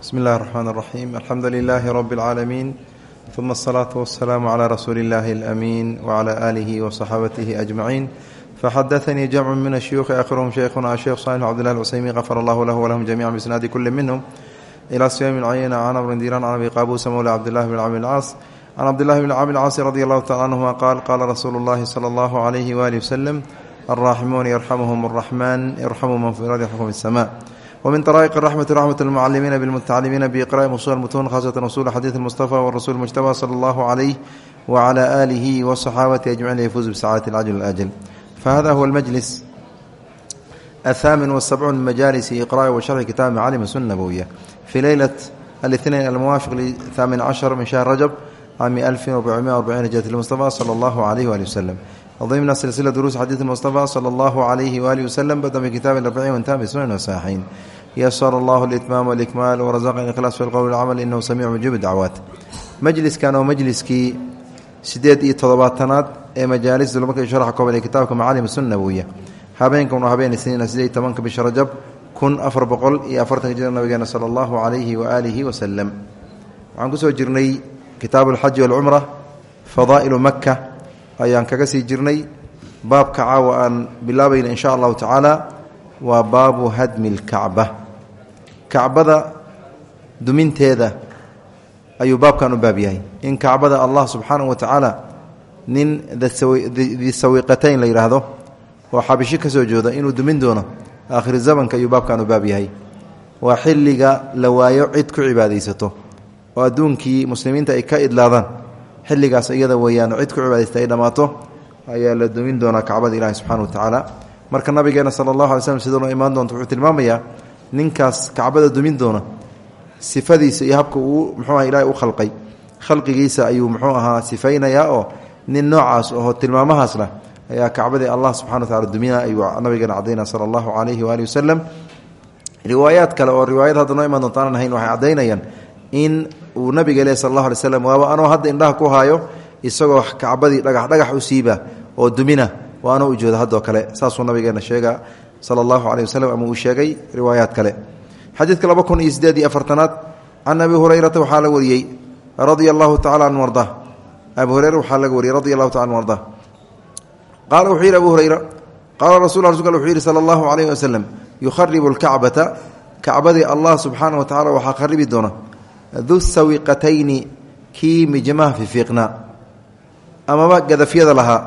bsmi اllahi الرحmn الرaxيm alxamdu لilaahi rb اlcaalamiin ثuma الصlaaةu والsalaam عlى rasuuli اllahi اlأmiin وعlى آlihi وصaxaabatihi أجmaciin faxadaثanii jamcu min الshuyuuخi akhirhm sheikhuna sheekh salix cbdillah اcuseymin غafar allahu lahu wlahum jamica bisnaadi kuli minhm ilى suyam cayna can amrin diran can abi qabuusa mowla cabdillahi bn camr اlcaas can cabdillahi bn camr اlcaasi radi allahu tacala canhuma qaal qaala rasuulu اllahi salى اllahu عalayhi wali waslem alraaximuun yarxamuhum الraxman irxamuu man fi ardi yarxamkum fi الsma wmin طrائq الرحmة رحmة المcalimiina bاlmتacalimiina bإqrاءi usul mutun khasة usul xadiiث المصطفى wrasuل mجتbى slى اllah عlيه وعlى آlihi وصxaabati أجمعin yfuz bsacاadة الcجل الأجل fahada huwa اlmجlis الثamin والسبcون min majalisi iqrاءi وشharxi kitaab macaalim الsuna nabowية fii leylaة الاثنين almuwaafiq لثamin cشhر min شhahr rajب cami ألف وربعمائة وأربعين hجرة المصطفى slى اllah عlيه وaلي وsلم ضمن سلسلة دروس حديث المصطفى صلى الله عليه وآله وسلم بدأ بكتاب الأربعين وانتهى بسنن وصحيحين يسر الله الإتمام والإكمال ورزقنا الإخلاص في القول والعمل إنه سميع مجيب الدعوات مجلس كان ومجلسكي sideed iyo todobaatanaad ee majaalis dulmarka sharaxa kooban ee kitaabka macaalim sunna nabowiya habeenkan waa habeen isniina sideed iyo tobanka bisha rajab kun afar boqol iyo afartanka jira nabigeena sala allahu calayhi waaalihi wasalam waxaan kusoo jirnay kitaabu alxaji walcumra fadaa'ilu maka ayaan kaga sii jirnay. Baabka caawa aan bilaabayna in sha allahu tacaala waa baabu hadmi lkacba kacbada duminteeda ayuu baabkan u baab yahay. In kacbada allah subxaanahu wa tacaala nin disawiqatayn la yidhaahdo oo xabishi ka soo jooda inuu dumin doono aakhiri zamanka ayuu baabkan u baab yahay. Waa xilliga la waayo cid ku cibaadaysato oo adduunkii muslimiinta ay ka idlaadaan xilligaas iyada weeyaan cid ku cibaadaysta ay dhammaato ayaa la dumin doonaa kacbada ilahi subxana wa tacaala. Marka nabigeena sala allahu alay slm sidoo noo imaan doonta wuxuu tilmaamayaa ninkaas kacbada dumin doona sifadiisa iyo habka uu muxuu aha ilaahay u khalqay. Khalqigiisa ayuu muxuu ahaa sifaynayaa oo nin noocaas oo tilmaamahaas leh ayaa kacbadii allah subxana wa tacala dumina ayuu nabigeena cadayna sala allahu calayhi waalihi wasalam riwaayaad kale oo riwaayad hadda noo imaan doonta aanan hayn waxay caddaynayaan in uu nabiga leh sal allahu alay waaba anoo hadda indhaha ku haayo isagoo kacbadii dhagax dhagax u siiba oo dumina waa anoo u jooda haddoo kale. Saasuu nabigeena sheega sala allahu caleyh waslem ama uu sheegay riwaayaad kale. Xadiidka laba kun iyo sideed iyo afartanaad can abi hurayrata waxaa la wariyey radia allahu tacala an arda abi waxaa laga wariyey radi allahu taala an arda. Qaala wuxuu yidhi abu hureyra qaala rasul rasulka wuxuu yidhi sala allahu calayhi wasalam yukharibu lkacbata kacbadii allah subxaana wa tacala waxaa kharibi doona du sawiqatayni kii mijmaha fifiiqnaa amaba gadafyada lahaa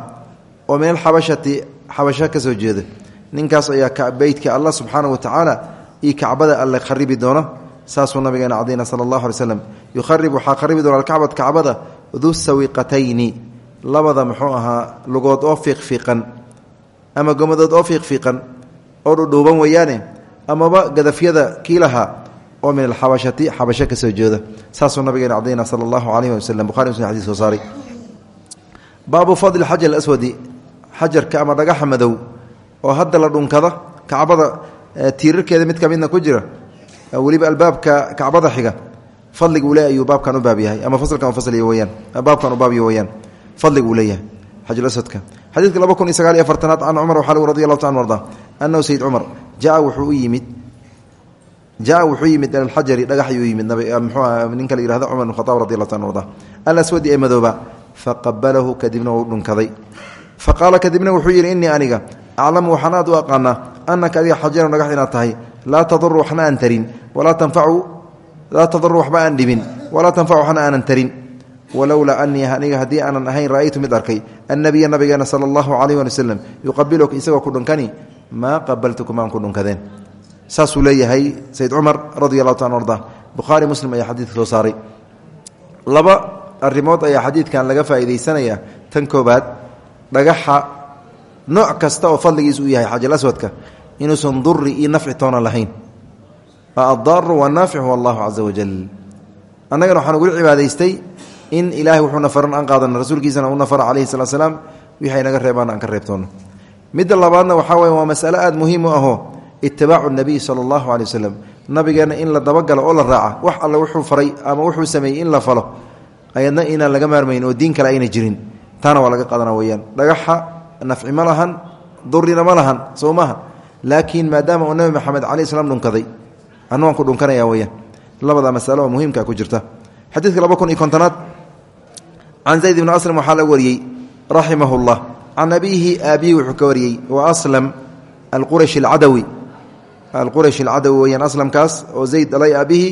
oo min alxabashati xabasho ka soo jeeda. Ninkaas ayaa beytka allah subxaana wa tacaala iyo kacbada alle kharibi doona saasuu nabigeena cadayna sala allahu alay slam yukharib waxaa kharibi doona alkacbad kacbada du sawiqatayni labada muxuu ahaa lugood oo fiiqfiiqan. Ama gomadood oo fiiqfiiqan. Oo dhudhuuban weeyaane amaba gadafyada kii lahaa oo min alxabashati xabasho ka soo jeeda saasuu nabigeena cadayna sala allahu calayhi waslem buxari muslim xadis soo saaray. Baabu fadli xajar alaswadi. Xajarka ama dhagaxa madow oo hadda la dhunkada kacbada tiirarkeeda mid ka midna ku jira weliba albaabka kacbada xiga. Fadliga leeyahy ayuu baabkan u baab yahay. Ama faslkan fasliy weyaan baabkan u baabyo weyaan fadliga uu leeyahay xajarulaswadka xadiidka laba kun iyo iyo afartanaad can cumar waxaa lgu radi allahu ta an arda jaa wuxuu yimid jaa wuxuu yimid alxajari dhagax ayuu yimid mxuu ninka la yihahdo cumar bn khataab radi allahu ta an arda alaswadi ee madooba faqabalahu kadibna uu dhunkaday. Fa qaala kadibna wuxuu yidhi innii aniga aclamu waxaan aad u aqaanaa annaka adiga xajarun dhagax inaad tahay. Laa taduru waxna aan tarin walaa tanfacu laa taduru waxba aan dhibin walaa tanfacu waxna aanan tarin. Walowlaa anii aniga haddii aanan ahayn ra'aytu mid arkay annabiya nabigeena sala allahu calayh wali waslem yuqabiluk isagoo ku dhunkani maa qabaltukum aan ku dhunkadeen saasuu leeyahay sayid cumar radi allahu ta arda bukhaari muslim ayaa xadiidka soo saaray. Laba arrimood ayaa xadiidkan laga faa'iidaysanaya. Tan koobaad dhagaxa nooc kasta oo fadligiis uu yahay xajar aswadka inuusan duri iyo nafci toona lahayn. Addaaru wanaafic huwa allahu caza wajal annagana waxaan ugula cibaadaystay in ilaahay wuxuuna faran aan qaadano rasuulkiisana una fara calayhi salatu salaam wixay naga reebaan aan ka reebtoono midda labaadna waxaa weya waa masale aada itibaacu nabiy sala allahu alay waslem nabigeenna in la dabagalo oo la raaca wax alle wuxuu faray ama wuxuu sameeyey in la falo ayadna inaan laga maarmayn oo diin kale ayna jirin. Taana waa laga qaadana weyaan dhagaxa nafci ma lahan durina ma laakiin maadaama uu nabi maxamed calayi slam dhunkaday anu waan ku dhunkanaya weyaan labada masalo oo muhiimka ku jirta. Xadiidka laba kun iyo kontonaad can zayd ibni aslam waxaa laga wariyey raximah اllah can aabihi wuxuu ka wariyey wa aslam alqurashi alcadawi alqurashi alcadawi weyaan aslamkaas oo zayd dhalay aabihi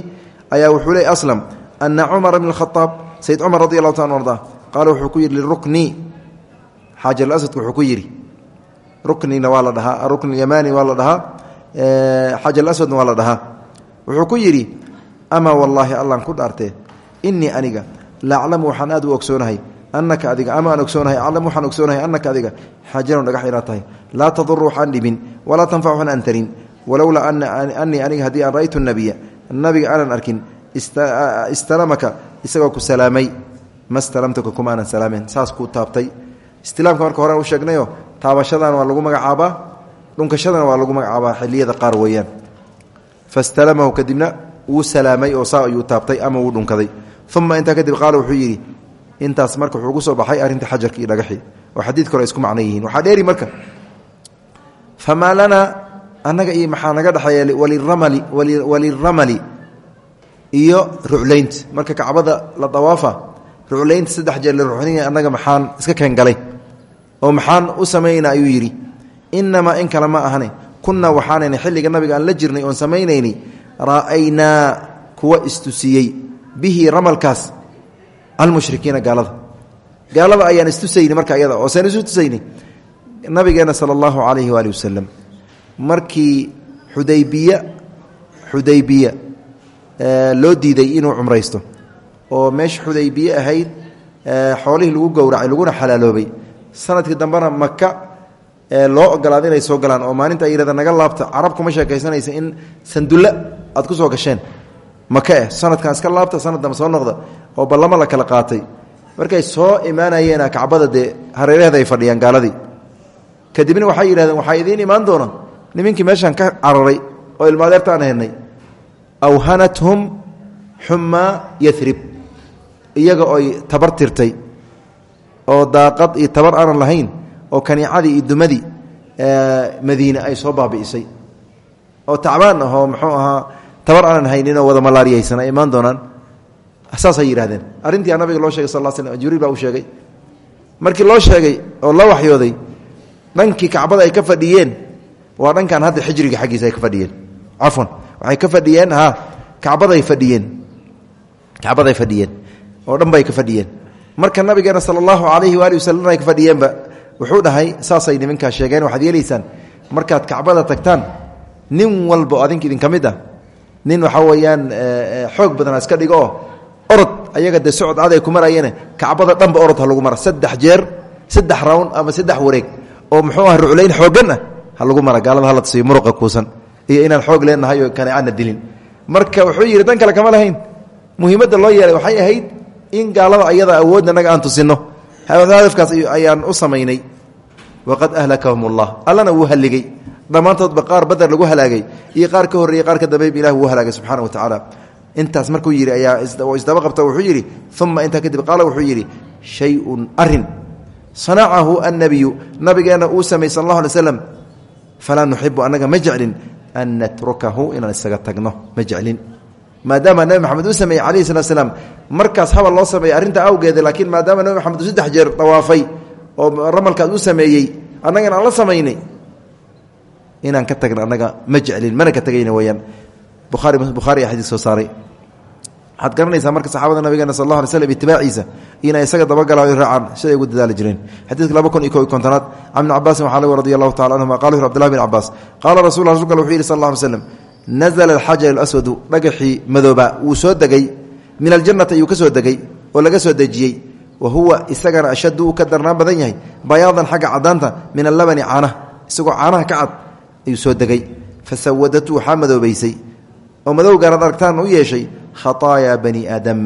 ayaa wuxuu leey aslam ana cumara bn khaaab sayd cumar radi allahu ta arda qaala wuxuu ku yidhi lirukni xaajalaswadka wuxuu ku yidhi ruknina waa la dhahaa rukn yamani waa la dhahaa xaajalaswadna waa la dhahaa. Wuxuu ku yidhi amaa wallaahi allan ku dhaartee inii aniga la aclamu waxaan aad u ogsoonahay anaka adiga ama aan ogsoonahay aclamu waxaan ogsoonahay anaka adiga xaajanun dhagax inaad tahay laa taduru waxaan dhibin walaa tanfac waxaan aan tarin walowlaa anii aniga haddii aan ra'aytu nabiya nabiga aanan arkin istalamaka isagoo ku salaamay. Ma stalamtuka kumaanan salaamen saas kuu taabtay. Istilaamka marka hore u sheegnayo taabashadan waa lagu magacaabaa dhunkashadana waa lagu magacaabaa xiliyada qaar weeyaan. Fastalamahu kadibna wuu salaamay oo saa ayuu taabtay ama wuu dhunkaday. Uma intaa kadib qaala wuxuu yidhi intaas marka wuxuu ugu soo baxay arrinta xajarka iyo dhagaxii oo xadiid kale isku macno waxaa dheeri marka famaa lanaa annaga iyo maxaa naga dhexeeya waliramali waliramali iyo ruclaynta marka kacbada la dawaafa ruclaynta saddex jeer la ruxnaya annaga maxaan iska keengalay oo maxaan u samaynaa ayuu yidhi inamaa in kale ma ahane. Kunaa waxaanayna xilliga nabiga aan la jirnay oon samaynayni ra'aynaa kuwa istusiyey. Bihi ramalkaas almushrikiina gaalada. Gaalada ayaan istusayni marka iyada oo saan isu nabigeena sala allahu calayhi waali wasalam markii xudaybiya xudaybiya loo diiday inuu cumraysto oo meesha xudaybiye ahayd xoolihii lagu gowracay laguna xalaaloobay. Sanadkii dambena maka loo ogolaaday inay soo galaan oo maalinta ay naga laabta carab kuma sheekaysanaysa in sandulle aad ku soo gasheen. Maka eh sanadkan iska laabta sanad soo noqda oo ballamo la kala qaatay. Markay soo imaanayeena kacbada dee hareeraheeda ay fadhiyaan gaaladii. Kadibna waxay yidhahdeen waxaa idiin imaan doona nimankii meeshaan ka cararay oo ilmaadeerta aan helnay awhanathum xumaa yarib iyaga oy tabar tirtay oo daaqad iyo tabar aanan lahayn oo kaniicadii iyo dumadii madiine ay soo baabi'isay. Oo tacbaan ah oo muxuu ahaa tabar aanan haynin oo wada malaariyaysan ay imaan doonaan. Saasay yidhahdeen arrintii nabiga loo shegay sal slam jibriil baa markii loo sheegay oo la waxyooday dhankii kacbada ay ka fadhiyeen waa dhankan hadda xijriga xaggiisa ay ka fadhiyeen. Cafwan waxay ka fadhiyeen ha kacbaday fadhiyeen. Kacbaday fadhiyeen. Oo dhan bay ka fadhiyeen. Marka nabigeena sala allahu calayhi waali ay ka fadhiyeenba wuxuu dhahay saasay nimankaa sheegeen waxaad yeelaysaan? Markaad kacbada tagtaan nin walba oo adinka idinka mid ah nin waxaa weeyaan xoog badana iska dhigo orod ayaga dee socod aad ay ku marayeene kacbada dhanba orod ha lagu mara saddex jeer saddex rawn ama saddex wareeg oo muxuu ah ruclayn xooggan ah ha lagu mara gaalada hala tusiyo muruqa kuusan iyo inaan xoog leenahay oo kaneecana dilin. Marka wuxuu yidhi dan kale kama lahayn. Muhiimadda loo yeelay waxay ahayd in gaalada ayada awoodna naga aan tusinno hadafkaas ayaan u samaynay waqad ahlakahum allana wuu halligey dhammaantoodba qaar bader lagu halaagay iyo qaar ka horreeyey qaar ka dambayba ilah wuu halaagay subxana wa tacaala. Intaas markuu yidhi ayaa isdaba qabta wuxuu yidhi uma intaa kadib qaala wuxuu yidhi shayun arrin sanacahu annabiyu nabigeenna uu samey sal allah alay falaa nuxibu annaga ma jeclin an natrukahu inaan isaga tagno ma jeclin maadaama nabi maxamed uu sameeyey calayhi salatu slaam markaas habal loo sameeyey arrinta awgeeda laakiin maadaama nabi maxamed uu saddex jeer dawaafay oo ramalkaas u sameeyey annagana aan la samaynay inaan ka tagno annaga ma jeclin mana ka tegayna weyaan buhaari bukhaari soo saaray waxaad garanaysaa marka saxaabada nabigeena sal allah alay slm itibaaciisa inay isaga dabagalaan o raacaan siday ugu dadaali jireen. Xadiidka laba kun iyo ko iyo kontonaad can ibni cabaasin waxaa laga radi allahu tacala anhuma wuxu bin cabaas qaala rasul rasulka wuxuu yidhi sal alla alay slam nazla soo degay min aljannati ayuu ka soo oo laga soo dejiyey wa huwa isagana ashaddu ka darnaan badan yahay bayaadan xagga cadaanta min allabani caanaha isagoo caanaha ka cad ayuu soo degay. Fasawadatu waxaa madoobaysay oo madowgaanaad aragtaan u yeeshay khataayaa bani aadam.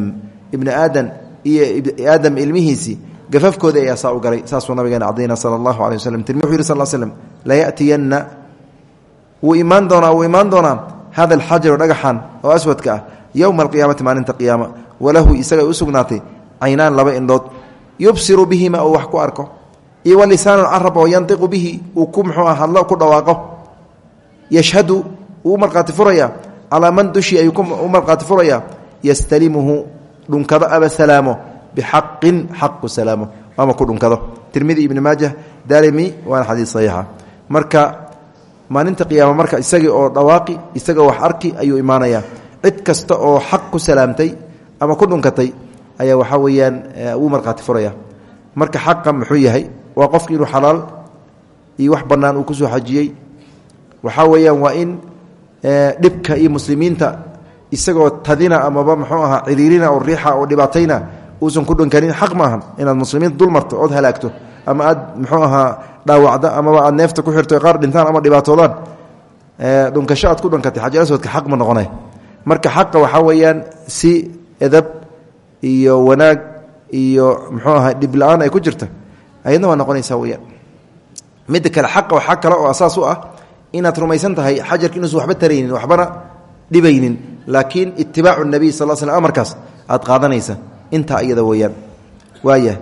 Ibni aadan iyo aadam ilmihiisii gafafkoodii ayaa saa u galay saasuu nabigeena cadayna sala allahu alay waslm tirmi wuxu yiri sal slm layatiyanna wuu imaan doonaa wuu imaan doonaa hada alxajaru dhagaxan oo aswadka ah yowma alqiyaamati maalinta qiyaama walahu isaga u sugnaatay caynaan laba indhood yubsiru bihima uu wax ku arko iyo walisaanu carab oo yantiqu bihi uu ku muxuu ku dhawaaqo yashhadu wuu markhaati furaya calaa man dushii ayuu u markhaati furaya? Yastalimuhu dhunkado aba salaamo. Bixaqin xaq ku salaamo ama ku dhunkado. Tirmidi ibni maajah darimi waana xadiis saxiixa. Marka maalinta qiyaama marka isagii oo dhawaaqi isagoo wax arki ayuu imaanaya cid kasta oo xaq ku salaamtay ama ku dhunkatay ayaa waxaa weeyaan uu markhaati furaya. Marka xaqa muxuu yahay? Waa qofki inuu xalaal iyo wax bannaan uu xajiyey. Weeyaan waa in dhibka iyo muslimiinta isagoo tadina amaba muxuu ahaa ciriirina oo riixa oo dhibaatayna uusan ku dhunkanin xaq ma ahan inaad muslimiinta dulmarto ood halaagto ama aad muxuu ahaa dhaawacda amaba aad neefta ku xirto qaar dhintaan ama dhibaatoodaan dhunkasho aad ku dhunkatay xajalaswadka xaq ma noqonay. Marka xaqa waxaa weeyaan si edab iyo wanaag iyo muxuu ahaa dhib la'aan ay ku jirta ayadna waa noqonaysaa weyaan midda kale xaqa waxaa kale oo asaas u ah inaad rumaysan tahay xajarka inuusan waxba taraynin waxbana dhibaynin. Laakiin itibaacu nabiy sal sl amarkaas aad qaadanaysa intaa iyada weeyaan. Waaya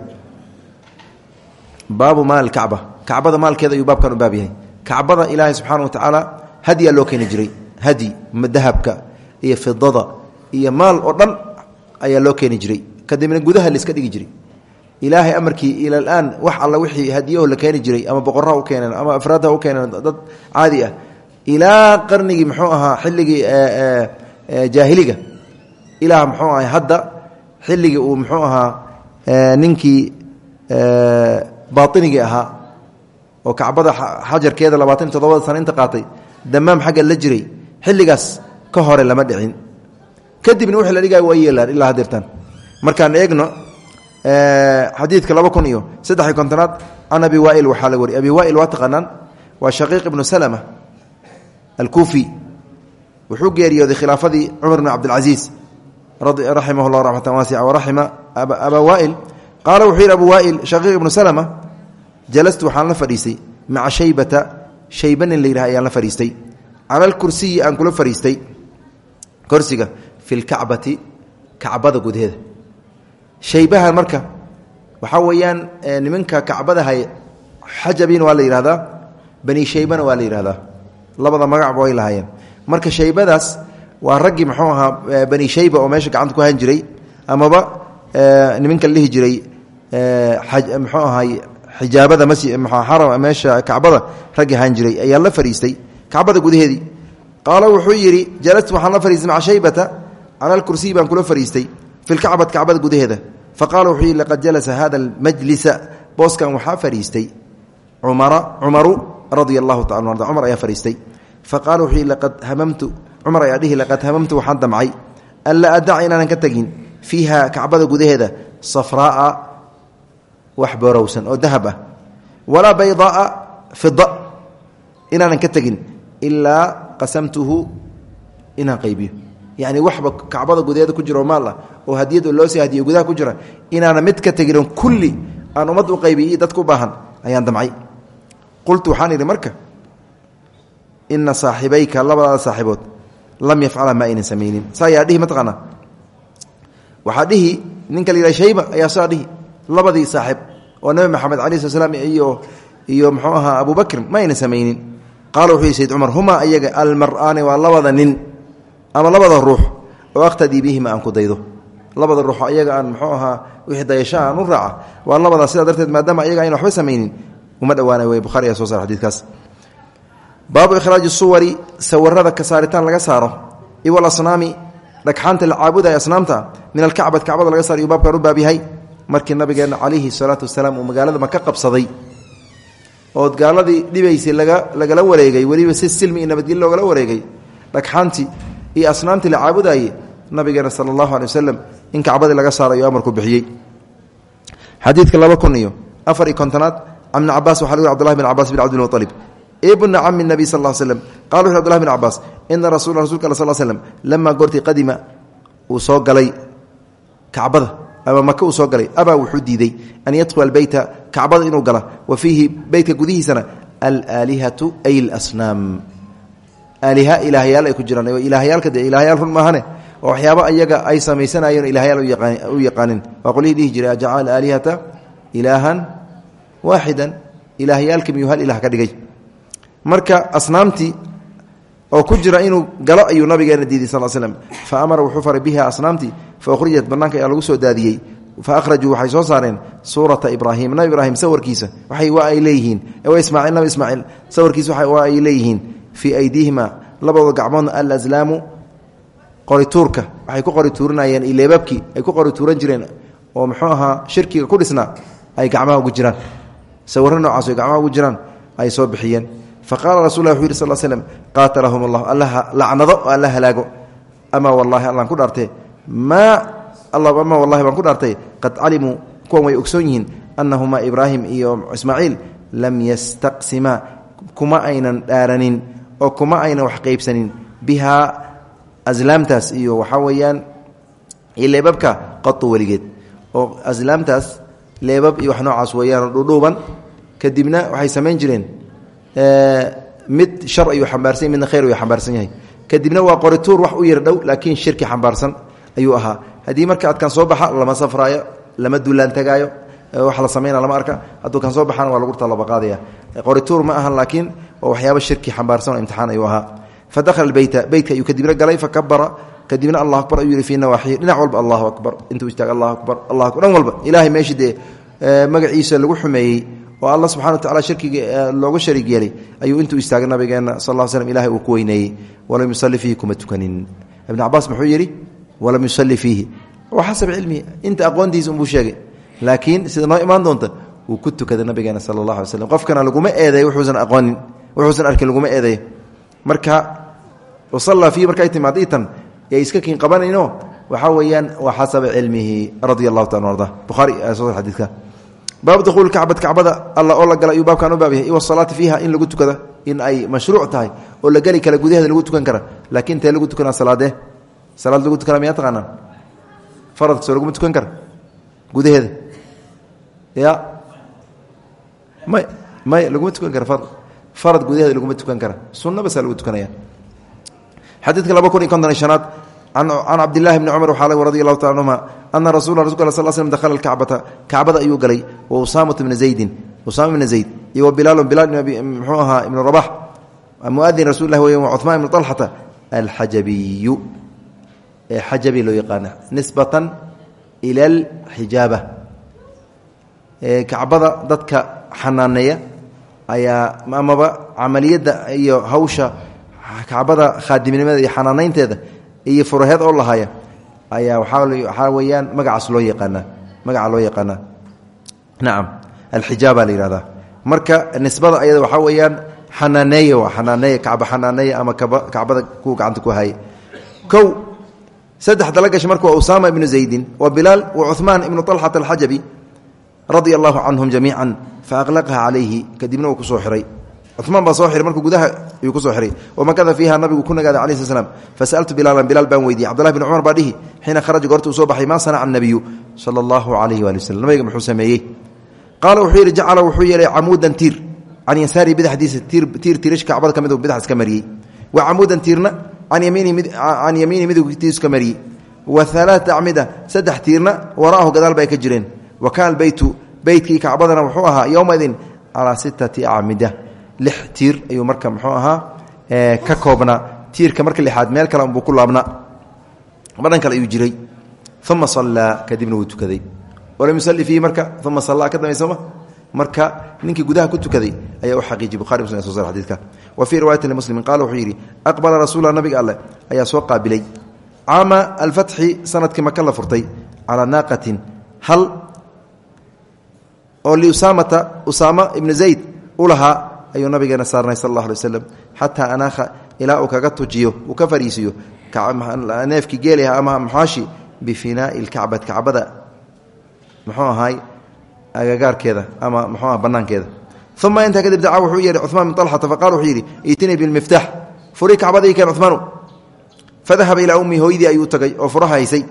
baabu maal kacba. Kacbada maalkeeda ayuu baabkan baab yahay. Kacbada ilaahay subxaana wa tacaala hadiyaa loo keeni jiray. Hadi dahabka iyo fidada iyo maal oo dhan ayaa loo keeni jiray. Kadibna gudaha laiska dhigi jiray ilaahay amarkii ilalaan wax alla wixii hadiyaho la keeni jiray ama boqoraha u keeneen ama afraadha u keeneen dad caadi ah ilaa qarnigii muxuu ahaa xilligii jaahiliga. Ilaa muxuu ahay hadda xilligii uu muxuu ahaa ninkii baainigii ahaa oo kacbada xajarkeeda labaatan iyo toddobada sana inta qaatay damaam xagga la jiray. Xilligaas ka hore lama dhicin. Kadibna wixii la dhigay waa yeelaan ilaa markaan eegno xadiidka laba kun iyo saddex iyo kontonaad can abi waail waxaa la wari abi waail waa taqaanaan waa shaqiiq ibnu salama alkuufi. Wuxuu geeriyooday khilaafadii cumar bn cabdilcasiis raximah llah raxmatan waasica waraxima abaa waail. Qaala wuxuu yidhi abu waail shaqiiq ibnu salama jalastu waxaan la fadhiistay. Shaybata shayba nin la yidhah ayaan la fadhiistay. Cala alkursiyi aan kula fadhiistay. Korsiga fi lkacbati kacbada gudaheeda shaybahan marka waxaa weeyaan nimanka kacbadahay xajabin waa la bani shaybana waa la labada magacba way lahaayeen. Marka shaybadaas waa raggii muxuu ahaa bani shayba oo meesha gacanta ku han jiray amaba nimanka la dhihi jiray muxuu ahay xijaabada mxaram meesha kacbada raggii han jiray ayaa la fadhiistay kacbada gudaheedii. Qaala wuxuu yidhi jalastu waxaan la fadhiistay maca shaybata cala alkursiy baan kula fadhiistay fi lkacbati kacbada gudaheeda faqala wuxuu yidhi laqad jalasa hada almajlisa booskan waxaa fadhiistay cumaru radia allahu taala arda cumar ayaa fadhiistay faqala wuxuu yidhi laqad hamamtu cumar ayaa dhihi laqad hamamtu waxaan damcay an la adaca inaanan ka tegin fiiha kacbada gudaheeda safraaa wax boorowsan oo dahab ah walaa baydaaa fida inaanan ka tegin ilaa qasamtuhu inaan qaybiyo yacni waxba kacbada gudaheeda ku jira oo maal ah oo hadiyad oo loo sii hadiyo gudaha ku jira inaana mid ka tegin kulli aan ummad u qaybiy iyo dadka u baahan ayaan damcay. Qultu waxaan idhi marka ina saaxibayka labadaada saaxiibood lam yafcala ma aynan samaynin. Saa ayaa dhihi dhihi ninka la shayba ayaa saa dhihi labadii saaxiib oo nabi maxamed calayi slat slam iyo iyo muxuu ahaa abu bakr ma aynan samaynin. Qaala wuxuu yihi sayd ayaga almar-aani waa labada nin ama labada ruux oo aqtadii bihima aan ku daydo. Labada ruux ayaga aan muxuu ahaa wixii dayasho u raaca waa labadaa sidaa darteed maadaama ayaga ayna waxba samaynin. Uma dhawaana wey bukhari soo sara xadidkaas baabu ikhraaji suwari sawirada ka laga saaro. Iwal asnaami dhagxaanta la caabuda ee asnaamta min alkacbati kacbada laga saaro iyuu baabkan u markii nabigeenna calayhi salaatu wasalaam uu magaalada maka qabsaday. Ood gaaladii dhibaysay laga lagala wareegay weliba si silmi iyo nabadgelyo loogala wareegay. Dhagxaantii iyo asnaamtii la caabudaayey nabigeena sala allahu alay wasalam in kacbadii laga saarayo amarku bixiyey. Xadiidka laba kun iyo afar iyo kontonaad ibni cabaas waxa lg abdullahi bin cabaas bin cabdilmualib ibna cami nabiy sal l slem qala wuxu abdullahi bin cabaas ina rasula rasulka al sal slem lamaa goortii qadima uu soo galay kacbada ama maka uu soo galay abaa wuxuu diiday an yadkhula albeyta kacbada inuu gala wa fiihi beytka gudihiisana alaalihatu ay alasnaam aaliha ilaahyaal ay ku jiraan. Ilaahyaalka dee ilaahyaal run maahane oo waxyaaba ayaga ay samaysanayeen ilaahyaal u yaqaanin. Waa qolyihii dhihi jiray ajacala aalihata ilaahan waaxidan ilaahyaalka miyuu hal ilah ka dhigay. Marka asnaamtii oo ku jira inuu galo ayuu nabigeena diiday sal slm fa amara wuxuu faray biha asnaamtii fa ukhrijat bannaanka ayaa lagu soo daadiyey. Fa akhrajuu waxay soo saareen suurata ibraahim. Nabi ibraahim sawirkiisa waa ay leeyihiin. Ismaaciil nabi ismaaciil sawirkiisa waa ay leeyihiin fii aydiihima labadooda gacmoodna alazlaamu qorituurka. Waxay ku qorituurinayeen ileebabkii ay ku qorituuran jireen oo muxuu ahaa shirkiga ku dhisnaa ay gacmaha ugu jiraan. Sawirro noocaas gacmaha ugu jiraan ay soo bixiyeen. Faqaala rasul lah wuxuu yidhi sal qaatalahum allah allaha lacnado oo alla halaago amaa wallahi allaan ku dhaartee maa amaa wallahi baan ku dhaartay qad calimuu kuwan way ogsoon yihiin annahumaa ibraahim iyo ismaaciil lam yastaqsimaa kuma aynan dhaaranin oo kuma aynan wax qaybsanin. Bihaa aslaamtaas iyo waxaa weeyaan leebabka qatu weligeed. Oo aslaamtaas leebab iyo wax noocaas weeyaan dhudhuuban kadibna waxay samayn jireen mid shar ayuu ambaarsan midna khayr ayuu xambaarsan yahay. Kadibna waa qorituur wax u yar dhow laakiin shirki xambaarsan ayuu ahaa. Haddii marka aad kan soo baxa lama safraayo lama duulaan tagaayo wax la samayna lama arka. Hadduu kan soo baxana waa lagu talabaqaadaya qorituur ma ahan laakiin waa waxyaaba shirki xambaarsan oo imtixaan ayuu ahaa. Fa dakhala beyta ayuu kadibna galay fa kabara kadibna allahu akbar ayuu yihi fii nawaaxihi dhinac walba allahu akbar intuu istaag allahu akbar allah akbar walba. Ilaahay meeshii dee magaciisa lagu xumeeyey oo alla subxana wa tacala shirkiga looga shariig yeelay ayuu intuu istaagay nabigeena sal ll slm ilahay uu ku weyneeyey. Walam yusalli fiihi kuma tukanin. Ibn cabaas muxuu yidhi walam yusalli fiihi. Wa xasab cilmihi inta aqoontiisa unbuu sheegay. Laakiin sida noo doonta wuu ku tukaday nabigeena sala allah alay slm qofkana laguma eedeey wuxuusan aqoonin wuxuusan arkin laguma eedeey marka wasallaa fiihi markay timaad itan yay iska kiin qabanayno waxaa weeyaan waa xasaba cilmihi radia allahu taala arda buhaari soo xadiidka baab duhuul kacbad kacbada alla oo la gala ayuu baabkan u baab yahay wasalaati fiiha in lagu tukada in ay mashruuc tahay oo la geli kara gudaheeda lagu tukan kara. Laakiin tee lagu tukana salaadee? Salaad lagu tukana miyaa taqaanaa? Faradka soo laguma tukan kara? Gudaheeda? Ya may may laguma tukan kara farad farad gudaheeda laguma tukan kara. Sunna basaa lagu tukanaya. Xadiidka laba kun iyo konton iyo shanaad can cabdilahi bni cumar waxaa radi allahu taala anhuma ana rasula rasulka slm dakhala alkacbata kacbada ayuu galay wa usaamatu bna zaydin usaama bna zayd wa bilaalu bilaal mxuu ahaa ibnu rabax muadin rasul wa cumaan ibnu alxata alxajabiyu ee xajabi loo nisbatan ila alxijaaba kacbada dadka xanaaneeya ayaa amaba camaliyadda iyo hawsha kacbada khaadimnimada iyo xanaanaynteeda iyo furaheed oo lahaya ayaa waxaa weeyaan magacaas loo yaqaanaa magaca loo yaqaanaa. Nacam alxijaaba la marka nisbada ayada waxaa weeyaan xanaaneeye waa xanaaneeye kacba xanaaneeye ama kacbada kuwa gacanta ku haye kow saddex dala gasha marka waa usaama zaydin wa bilaal wa cuhmaan ibnu alxata alxajabi radia allahu canhum jamiica fa aqlaqaha calayhi kadibna uu ku soo xiray. Cumaan baa soo xiray markuu gudaha ayuu ku soo xiray. Wamakada fiiha nabigu ku nagaaday cala sl slam fasaltu bilaalan bilaal baan weydiiyey. Cbdullahi bn cumar baa dhihi xiina kharaja goorta uu soo baxay maa sanaca anabiyu sala allahu calayhi waali waslm nabiga muxuu sameeyey. Qaala wuxuu yidhi jacala wuxuu yeelay camuudan tiir. Can yasaari bidxdiisa tiir tiirish kacbada ka mid bidx iska mariyey. Wa camuudan tiirna can yamiini midugtiis ka mariyey. Wa alaata acmida saddex tiirna waraahu ka jireen wa kaana beytu beytkii kacbadana wuxuu ahaa yowmaidin calaa sittati acmida lix tiir ayuu marka muxuu ahaa ka koobnaa tiirka marka lixaad meel kale unbuu ku laabnaa badhan kale ayuu jiray uma sallaa kadibna wuu tukaday walam yusalli fiihi marka uma sallaa ka dambaysama marka ninkii gudaha ku tukaday ayaa u xaqiijiyey bukhari muslim so sar xadidka wa fii riwaayatin limuslimin qala wuxuu yidhi aqbala rasuullah nabiga alleh ayaa soo qaabilay caama alfatxi sannadkii oo liusaamata usaama ibnu zayd u lahaa ayuu nabigeena saarnay sal alla alay waslam xataa anaakha ilaa uu kaga tujiyo uu ka fariisiiyo neefkii geeliha ama muxaashi bifinaai lkacbati kacbada muxuu ahaay agagaarkeeda ama muxuu aha banaankeeda uma intaa kadib dacaa wuxuu yeedhay cumaan bin alxata faqala wuxuu yidhi itinii bilmiftaax furi kacbadii keen cumaanu fadahaba ilaa ummi hooydii ayuu tagay oo furaha haysay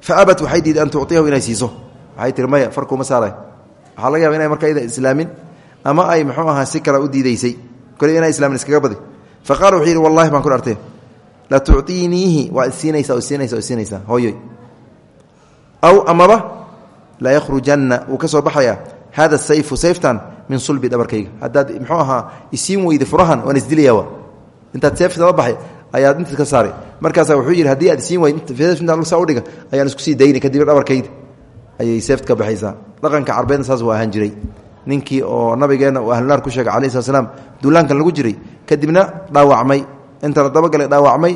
fa abat waxay an tuciyahu inay siiso. Waxay tihi maya farkuuma waxaa laga yaba inay marka ida islaamin ama ay muxuu ahaa si kale u diidaysay. Kole inaa islaamin iskaga badi. Fa qala wuxuu wallahi baan ku dhartee la tucطiiniihi waa isiinaysaa isiinaysa isiinaysaa hooyoy. Aw amaba la yakhrujanna. Wuu ka soo baxayaa. Hada sayfu sayftan min sulbi dhabarkayga. Haddaad muxuu ahaa isiin weyda furahan waan isdilayaa intaad seeftaba baxay ayaad intaad ka saari. Markaasa wuxuu yidhi haddii aad siin wayd intaa udhiga ayaan isku sii dayni kadibna dhabarkayda ayay seeft ka baxaysaa. Dhaqanka carbeedna saas waa ahaan jiray. Ninkii oo nabigeenna uu ahlunaar ku sheegay alayhi slat slam lagu jiray kadibna dhaawacmay. Inta la dabagalay dhaawacmay.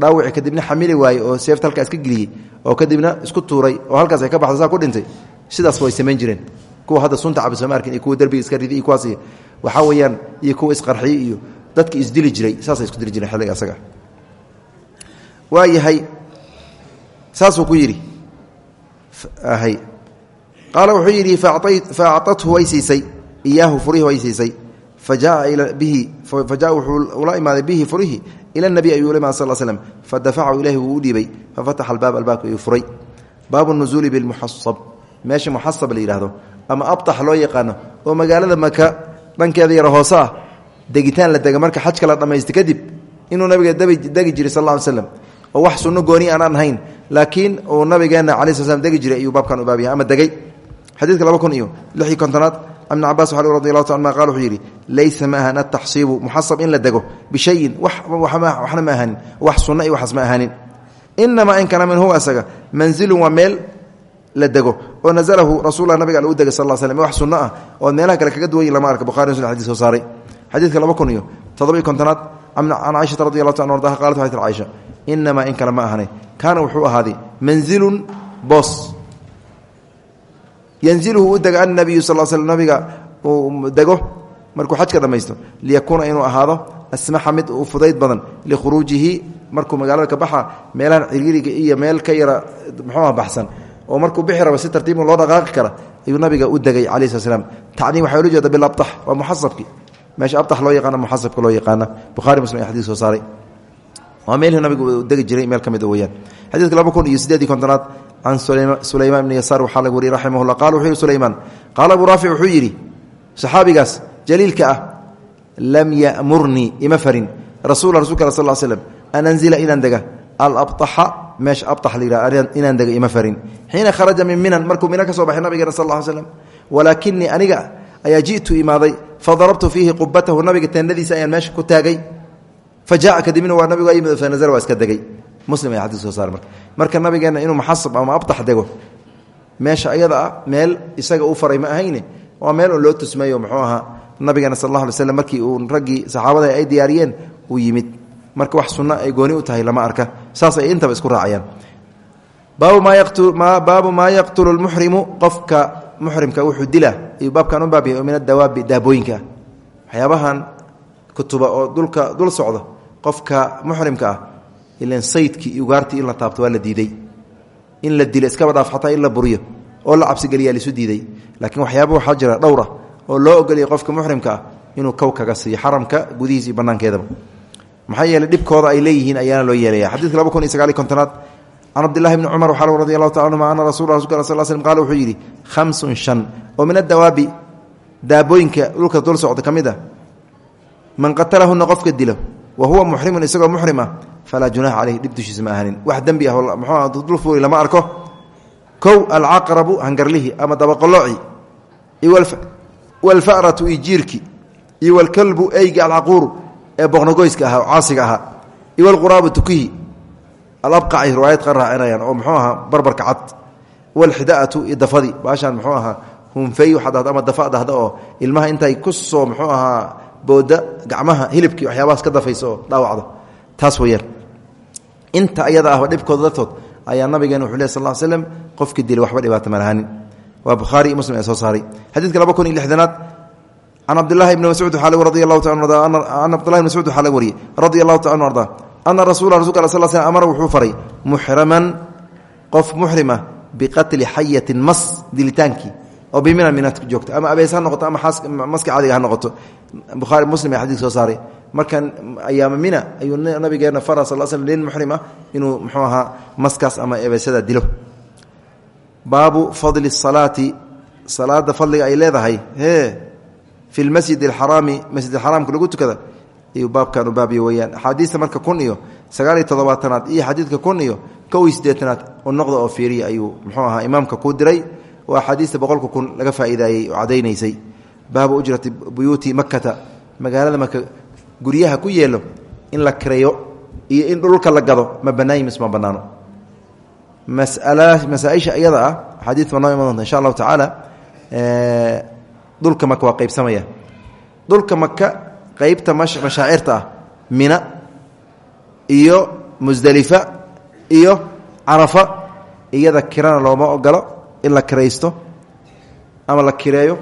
Dhaawici kadibna xamili waayey oo seefta halkaa iska geliyey oo kadibna isku tuuray oo halkaas ay ka baxdo saa ku dhintay. Sidaas way samayn jireen. Kuwa hadda sunta arkin iyo kuwa iska ridi iyo kuwaas waxaa iyo kuwa isqarxiy iyo dadki isdili jiray saasay isku dili xilliga asaga. Waa yahay saasuu ku yidhi hay qaala wuxuu yidhi faacathu way siisay iyaahu furihi way siisay. Fajaءa wuxuu ula imaaday bihi furihi ila nabi ayuu ula imaday sal slm fadafacahu ilahi wuu u dhiibay fafataxa albaab albaabka ayuu furay. Baabu nuzuuli bilmuxasab meesha muxasab la yidhaahdo ama abtax loo yaqaano oo magaalada maka dhankeeda yaro hoose ah degitaan la dega marka xajka la dhammaysta kadib inuu nabiga degi jiray sal ly slam oo wax sunno gooni aanaan ahayn laakiin uu nabigeenna cala sl degi jiray ayuu baabkan u baabyahay ama degay. Xadiidka laba kun iyo lix iyo kontonaad ibn cabaas waxa radi allahu ta anma laysa ma ahan ataxsiibu muxasab in la dego bishayin waxna ma ahanin wax sunno iyo waxaas ma ahaanin inamaa in kana min huwa asaga manzilun waa meel la dego oo nazalahu rasulla nabiga al u degay sal slm wax sunno ah oo meelaha kale kaga duwan yi lama arka inamaa in kale ma ahane kaana wuxuu ahaaday manzilun boos yanziluhu u dega annabiyu sal l slm nabiga uu dego markuu xajka dhammaysto liyakuuna inuu ahaado asmaxa mid u fudayd badan likhuruujihi markuu magaalada ka baxa meelahan ciriiriga iyo meel ka yara muxuuha baxsan oo markuu bixi rabo si tartiibu loo dhaqaaqi kara ayuu nabiga u degay calayi slat slam tacniim waxaa ula jeeda bilabtax waa muxasabki meesha abtax loo waa meelhi nabigu degi jiray meel ka mid weyaan xadiidka laba kun iyo sideedii kontonaad can sulaymaan ibni yasaar waxaa laga wariyey raximahullah qala wuxuu yihi sulaymaan qaala abuu raafic wuxuu yidhi saxaabigaas jaliilka ah lam ya'murnii ima farin rasul rasulka sal l slm an anzila inaan dega. Alabtaxa meesha abtax la yidhaha inaan dega ima farin xiina kharaja min minan markuu mina ka soo baxay nabigeena sal ll ly slam walaakinii aniga ayaa ji'tu imaaday fadarabtu fiihi qubatahu nabiga teennadiisa ayaan meesha ku taagay fa jaaa kadibna waa nabigu yimid fanazl waa iska degay muslim ay xadis soo saar marka marka nabigeenna inuu muxasab ama abtax dego meesha ayada meel isaga u faray ma ahayne waa meel un loo tusmeeyo muxuu ahaa nabigeena sal alla alay markii uu raggii saxaabada ay diyaariyeen uu yimid marka wax sunno ay gooni u tahay lama arka saas ay intaba isku raacayaan baabu maa yaqtulu lmuxrimu qofka muxrimka wuxuu dila ayuu baabkan u baabyahay oo min adawaabi daabooyinka kutuba oo dulka dul socda qofka muxrimka ah ilan saydkii ugaartii la taabto waa la diiday. In la dilo iskaba dhaaf xataa in buriyo oo la cabsigeliyaa laisu diiday. Laakiin waxyaaba waxaa jira dhowra oo loo ogoliyay qofka muxrimka ah inuu kow kaga siiyo xaramka gudihiisa iyo banaankeedaba maxaa yeeley ay leeyihiin ayaana loo yeelaya xadiidka laba kun iyo sagaaliy kontonaad can cabdillahi bni cumar waxaa radi allahu taala anhuma ana rasul sal slm wuxuu yidhi khamsun shan. Oo min adawaabi daabooyinka dhulka dul socda ka mid a man qatalahuna qofka dilo wa huwa muxrimun isagoo muxrim ah falaa junaxa caleyhi dhib dushiisa ma ahanin wax dembi ah mxuu dul fuuli lama arko. Kow alcaqrabu hangarlihi ama dabaqolooci walfaratu iyo jiirki iyo walkalbu eyga alcaquuru ee boqnogoyska ahaa oo caasiga ahaa iyo walquraabu tukihi. Alabqacay riwaayad ka raacinayaan oo muxuu ahaa barbarka cad. Walxidaatu iyo dafadii baashaan muxuu ahaa hunfey waxaa ku soo muxuu booda gacmaha hilibkii waxyaabahaas ka dafaysa oo dhaawacdo. Taas weyaan inta ayada ahba dhibkooda dartood ayaa nabigeena wuxu leh sal l slem qofkii dilay waxba dhibaata ma lahanin waa bukhaari muslim ee soo saaray. Xadiidka laba kun iyo lixdanaad can cabdillahi ibni mascuud waxaa lagu radi allahu ta can cabdillahi ibn mascuud waxaa laga wariyey radi allahu ta anu ardaa ana rasula rasulka al slm amara wuxuu faray muxraman qof muxrima biqatli xayatin mas dilitaankii oo bimina minad joogto ama abeys ha noqoto ama maska cadiga ha noqoto. Bukhaari muslim ee xadis soo saaray. Markan ayaama mina ayuu nabigeena fara sal sl nin muxrim ah inuu muxuu ahaa ama ebeysada dilo. Baabu fadli salaati salaada fadliga ay leedahay e fi lmasjid alxaraami masjid alxaraamka lagu tukada ayuu baabkan u baabiye weyaan axaadiista marka kun iyo sagaal iyo toddobaatanaad iyo xadiidka kun iyo kow iyo siddeetanaad u oo fiiriya ayuu muxuu ahaa imaamka ku diray oo axaadiista boqolka kun laga faa'iidaayey oo cadaynaysay. Baabu ujrati buyuuti makata magaalada maka guryaha ku yeelo in la kireeyo iyo in dhulka la gado ma bannaan yimis ma bannaano. Masaaisha iyada ah xadiid baa noo iman doonta insha allahu tacaala dhulka maka waa qaybsamaya. Dhulka maka qeybta mashaacirta ah mina iyo musdelifa iyo carafa iyada kirana looma ogolo in la kiraysto ama la kireeyo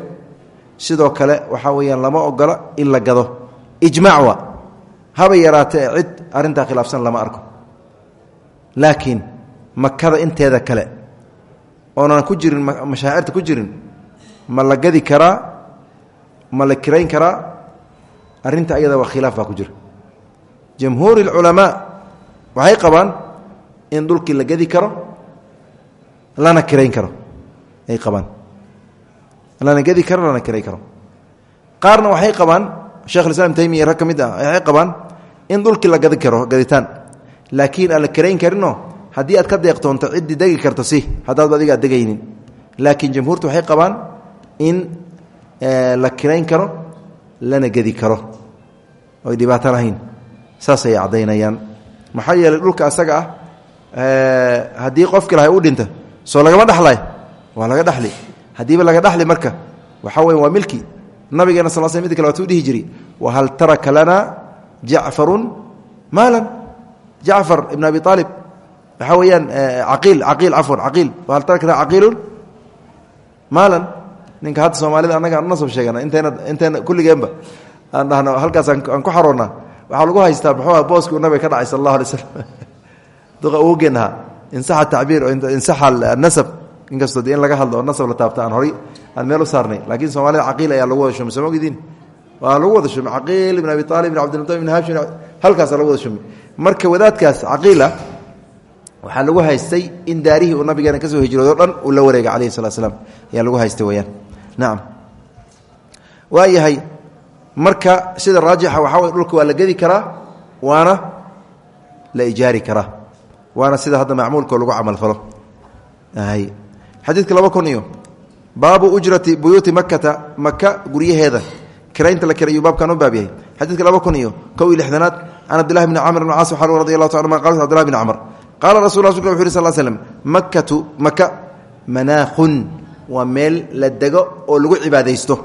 sidoo kale waxaa weeyaan lama ogola in la gado. Ijmaac waa haba yaraatee cid arrintaa khilaafsan lama arko. Laakiin makada inteeda kale oonan ku jirin mashaacirta ku jirin ma la gadi karaa ma la kirayn karaa arrinta ayada waa khilaaf baa ku jira. Jamhuur اlculamaa waxay qabaan in dhulkii la gadi karo lana kirayn karo ay qabaan. Lana gedi karo lana kiray karo. Qaarna waxay qabaan shekh islam taymiya rag ka mid ah in dhulkii la gadi karo gaditaan. Laakiin aan la kirayn karinoo haddii aad ka deeqtoonto ciddii degi karta si haddaad adiga ad degaynin. Laakiin jamhuurtu waxay qabaan in la kirayn karo lana gedi karo. Oy dhibaato lahayn. Saasay caddaynayaan maxaa dhulka asaga ah haddii qofki lahay u dhinta soo lagama dhexlay waa laga dhexli haddiiba laga dhexli marka. Waxaa weya waa milki. Nabigeena sal sl mid kale waatuu dhihi jiri taraka lana jacfarun maalan? Jacfar ibn abi aalib waxaa weeyaan caqiil caqiil cafwan caqiil wahal taraka lana caqiilun ninka hadda soomaalida annaga aan nasab sheegana inteena inteena kulligeenba. Aan dhahno halkaas aan ku xaroonnaa waxaa lagu haystaa muxuu booskii nabiga ka dhacay sal allahu alay duqa uugeen ahaa insaxa tacbiir oo insaxa nasab inkastoo de in laga hadlo nasab la taabta aan horay aan meel saarnay laakiin soomaalida caqiil ayaa lagu wada shumay. Mogdiin waa lagu wada shumay. Ibn abi aalib ibn cabdilmutalib ibn hashim halkaasa lagu wada marka wadaadkaas caqiila waxaa lagu haystay in daarihii uu nabigeena ka soo hijroodo dhan uu la wareegay calayhi salatu slaam ayaa lagu haystay weyaan nacam marka sida raajixa waxaa way dhulka waa la gedi waana la ijaari karaa. Waana sida hadda macmuulkao lagu camalfalo xadiidka laba kun iyo baabu ujrati buyuuti makata maka guryaheeda. Kiraynta la kirayu baabkan u baab yahay. Laba kun iyo kow lixdanaad can cabdillahi bni camr bn caas waxaa radi allahu ta anuma qala cbdillahi bni camr qaala rasul rasulka wuxu yiri sal slm makatu maka dego oo lagu cibaadaysto.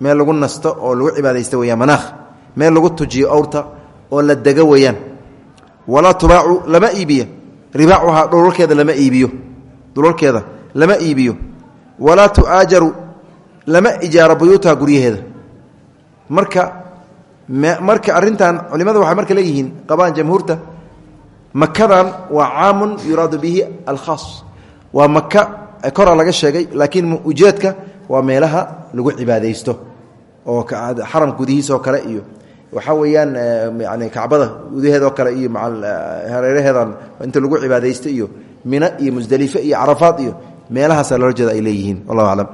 Meel lagu nasto oo lagu cibaadaysto weyaan manaakh meel lagu tujiyo owrta oo la dego weeyaan. Walaa lama iibiyo. Ribaacuhaa dhulalkeeda lama iibiyo. Dhulalkeeda lama iibiyo walaa tu'aajaru lama ijaaro buyuutaha guryaheeda. Marka marka arrintan culimada waxay marka leeyihiin qabaan jamhuurta makadan waa caamun yuraadu bihi alkhaas. Waa maka kora laga sheegay laakiin ujeedka waa meelaha lagu cibaadaysto oo xaram gudihiisoo kale iyo waxaa weeyaan yani kacbada gudaheedoo kale iyo hareeraheedan inta lagu cibaadaysta iyo mina iyo musdelife iyo carafaad iyo meelahaasa loola ay leeyihiin wallahu aclam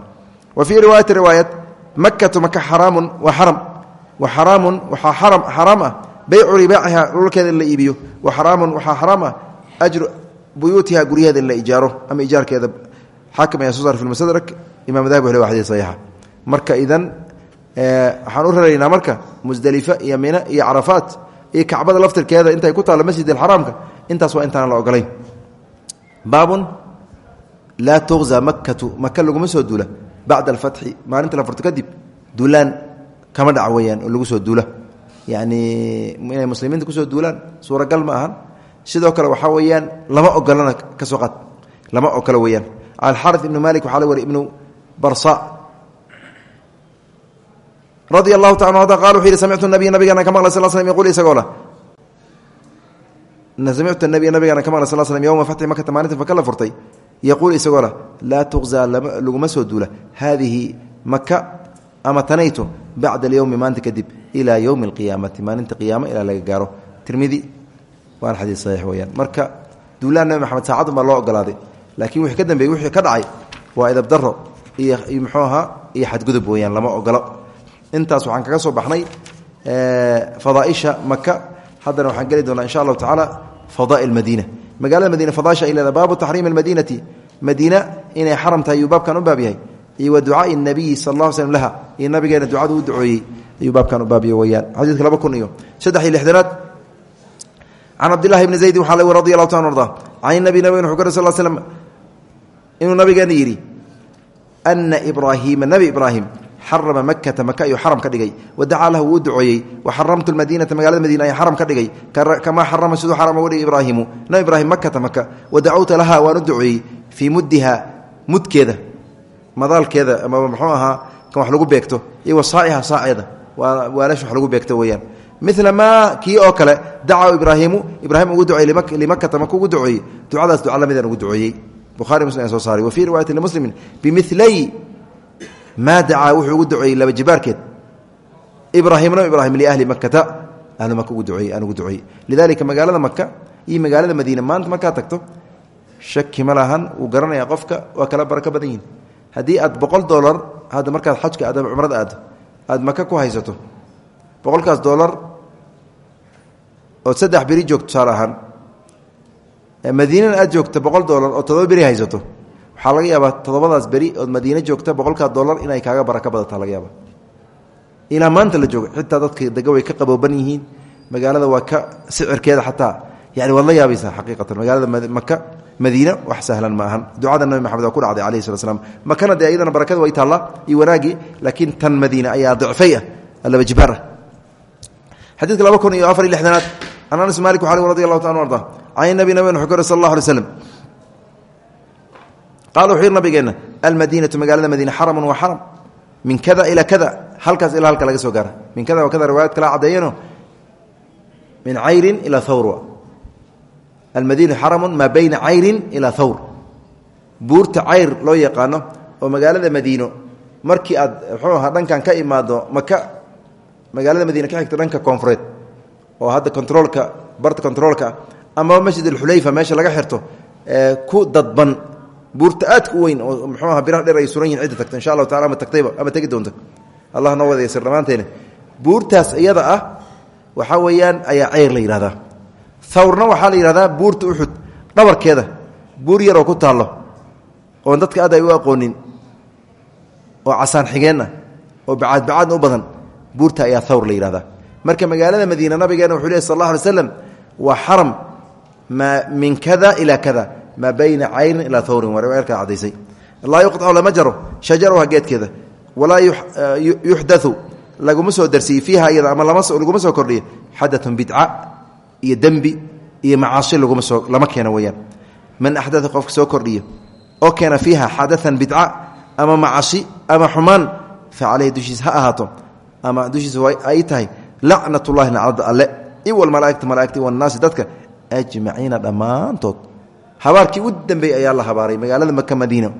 wa fii riwaayati riwaayat makatu maka xaraamun waa xaram wa xaraamun waxaa aram xaraam ah baycu ribaaciha la iibiyo. Wa xaraamun waxaa xaraam ajru buyuutiha guryaheeda la ijaaro ama ijaarkeeda. Xaakim ayaa soo fi lmustadrak imam dahabi wale waa xadiis saxiixa. Marka idan waxaan u raraynaa marka musdelife iyo mina iyo carafaat iyo kacbada laftirkeeda intay ku taalla masjid alxaraamka intaas waa intaan la ogolayn. Baabun laa tuqza makatu maka laguma soo duula. Bacda alfatxi maalinta la furto kadib duulaan kama dhac weeyaan oo lagu soo duula. Yacni inay muslimiinta ku soo duulaan suuragal ma ahan. Sidoo kale waxaa weeyaan lama ogolana ka soo qaad. Lama ogolo weeyaan. Alxari ibnu malik waxaa la wari ibnu barsa. Radia allahu taala anu qala wuxu yihi samictu nabiy nabigana ka maqlay sal slm yqul isagoo leh samictu nabiy nabigana ka maqlay sal slm yowma fatxi makata yaquul isagoo leh laa tuqzaa laguma soo duula haadihi maka ama tanayto bacda alyowmi maanta kadib ilaa yowmi alqiyaamati maalinta qiyaama ilaa laga gaaro tirmidi waana xadiis saxiix weyaan marka duulaan nabi maxamed saacadun baa loo ogolaaday laakiin wixii ka dambeeyey wixii ka dhacay waa idabdaro iyo muxuu ahaa iyo xadgudub weyaan lama ogolo intaas waxaan kaga soo baxnay fadaaisha maka haddana waxaan geli doonaa insha allahu tacaala fadaa'il madiina magaalada madiina fadaaisha ay leedahay baabu taxriimi almadiinati. Madiina inay xaram tahay ayuu baabkan u yahay. Iyo wa ducaai nabiyi sal alla slm laha. Iyo nabigeena ducadu u ducooyey ayuu baabkan u baabiyo weyaan xadiidka laba kun iyo saddex iyo lixdanaad. Can cabdillahi bni zaydin waxaa l radi allahu ta arda can nabi nabig wuxuu ka sal slm inuu nebi ibraahim xarama makata maka ayuu xaram ka dhigay. Wadacaa lahu wuu duceeyey waxaramtu madiinata magalada madiina ayaan xaram ka dhigay. Kamaa xarama siduu xaram uga dhigay ibraahimu. Nabi ibraahim makata maka wadacawta laha waan u duceeyey fii muddiha mudkeeda. Madaalkeeda amaba muxuu ahaa kan wax lagu beegto. Iyo wasaa'iha saaceeda waa waalash wax lagu beegto weeyaan. Mila maa kii oo kale daca ibraahimu. Ibraahim ugu duceeyey limakata maka ugu maa dacaa wuxuu ugu duceeyey laba jibaarkeed. Ibraahimna ibraahim liahli makata ahlu maka ugu duceeyey aan ugu duceeyey. Lidalika magaalada maka iyo magaalada madiina maanta markaad tagto shaki ma lahan wuu garanaya qofka waa kala barako badan yihiin haddii aad boqol dolar hadda markaad xajka aad cumrada aado aada maka ku haysato boqolkaas dolar ood saddex beri joogto tusaale ahaan madiinana aad dolar oo todoba beri haysato waxaa laga yaabaa todobadaas beri ood madiine joogta boqolkaa dolar inay kaaga barako badata laga yaaba ilaa maanta la jooga xitaa dadka dega way ka qabooban yihiin. Magaalada waa ka sicirkeeda xataa. Yani waad la yaabaysaa xaqiiqatan. Magaalada maka madiine wax sahlan ma ahan. Ducada nabi maxamed waa ku dhacday alayhi slat slam makana dee iyadana barakada way taalla iyo wanaagii laakiin tan madiine ayaa dicfay ah laba jibaar ah xadiidka laba kun iyo afar iyo lixdanaad an anas malik waxaa radi allahu ta anu arda can nabi nabig ori sal allah alay slam qala wuxuu yidhi nabigeenna almadiinatu magaalada madiine xaramun waa xaram. Min kada ilaa kada. Halkaas ilaa halka laga soo gaara. Min kada wa kada riwaayad kala caddeeyano min cayrin ilaa thawr almadiina xaramun maa bayna cayrin ilaa thawr. Buurta cayr loo yaqaano oo magaalada madiino markii aad muxuu ahaa dhankan ka imaado maka magaalada madiina ka xigta dhanka koonfureed oo hadda controolka barta controolka dadban buurta aadka weyn oo muxuu aha biraha dheer ay suran yihiin cidda tagta insha allahu tacala ama tagtayba ama tegi doonta allah noo wada yasir dhammaanteena buurtaas iyada ah waxaa weeyaan ayaa ceyr la yidhahdaa thawrna waxaa la yidhahdaa buurta uxud dhabarkeeda buur yaroo ku taallo oon dadka aad ay u aqoonin oo casaan xigeenna oo bacaadbacaadna u badan buurta ayaa thawr la yidhahdaa marka magaalada madiina nabigeena wuxuu lehy sal allah alay slam waa xaram maa min kada ilaa kada maa bayna caynin ilaa waa riwaayalkaa cadaysay laa yuqطacu lama jaro shajaruha geedkeeda. Walaa yuxdau laguma soo darsiye fiiha iyada ama laguma soo kordhiyo. Xadatun bidca iyo dembi iyo macaasi laguma soo lama keeno weyaan man axdaa qofka soo kordhiyo oo keena fiiha xadaan bidca ama macasi ama xumaan fa caleyhi dushiisa ha ahaato. Ama dushiisa ay tahay lacnat ullahi naclada alle. Iwalmalaaigta malaaigta iwanaasi dadka ajmaciina dhammaantood habaarkii u dambeeyey ayaa la habaaray magaalada maka madiina.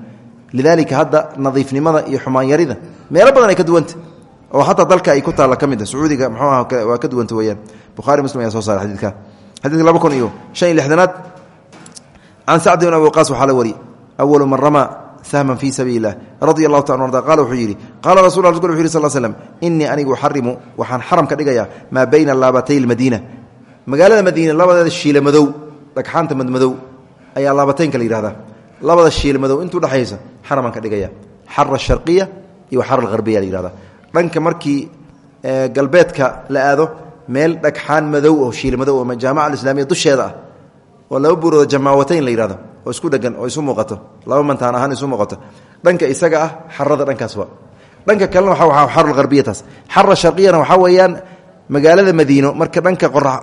Lidaalika hadda nadiifnimada iyo xumaanyarida meelo badan ay ka duwanta oo xataa dalka ay ku taalla ka mid a sacuudiga mxuu aha waa ka duwanta weyaan bukhari muslim ayaa soo saaray xadiidka. Xadidka laba kun iyo shan lixdanaad. Can sacd bin abi waqaas waxaa la wari awalu man ramaa sahman fii sabiili lah radia allahu ta arda qala wuxuu yidhi qaala rasul rasul wuxu yhi sal slm inii anigu uxarimu ka dhigayaa maa bayna laabatay lmadiina. Magaalada madiina labadeeda shiila madow madmadow ayaa laabataynka la yihahdaa labada shiil madow intuu dhexaysa dhigaya. Xara shariya iyo xar alharbiya la yihahda dhanka markii galbeedka la aado meel dhagxaan madow oo shiil madow jaamaca alislaamiya dusheeda ah oo laba buuroodo jamaawatayn la yihahdo oo isku dhegan oo isu muuqato. Laba mantaan ahaan isu muuqato. Dhanka isaga ah xarada dhankaas waa. Dhanka kalena waa xarulharbiyataas xara shariyana waxaa weeyaan magaalada madiino marka dhanka qora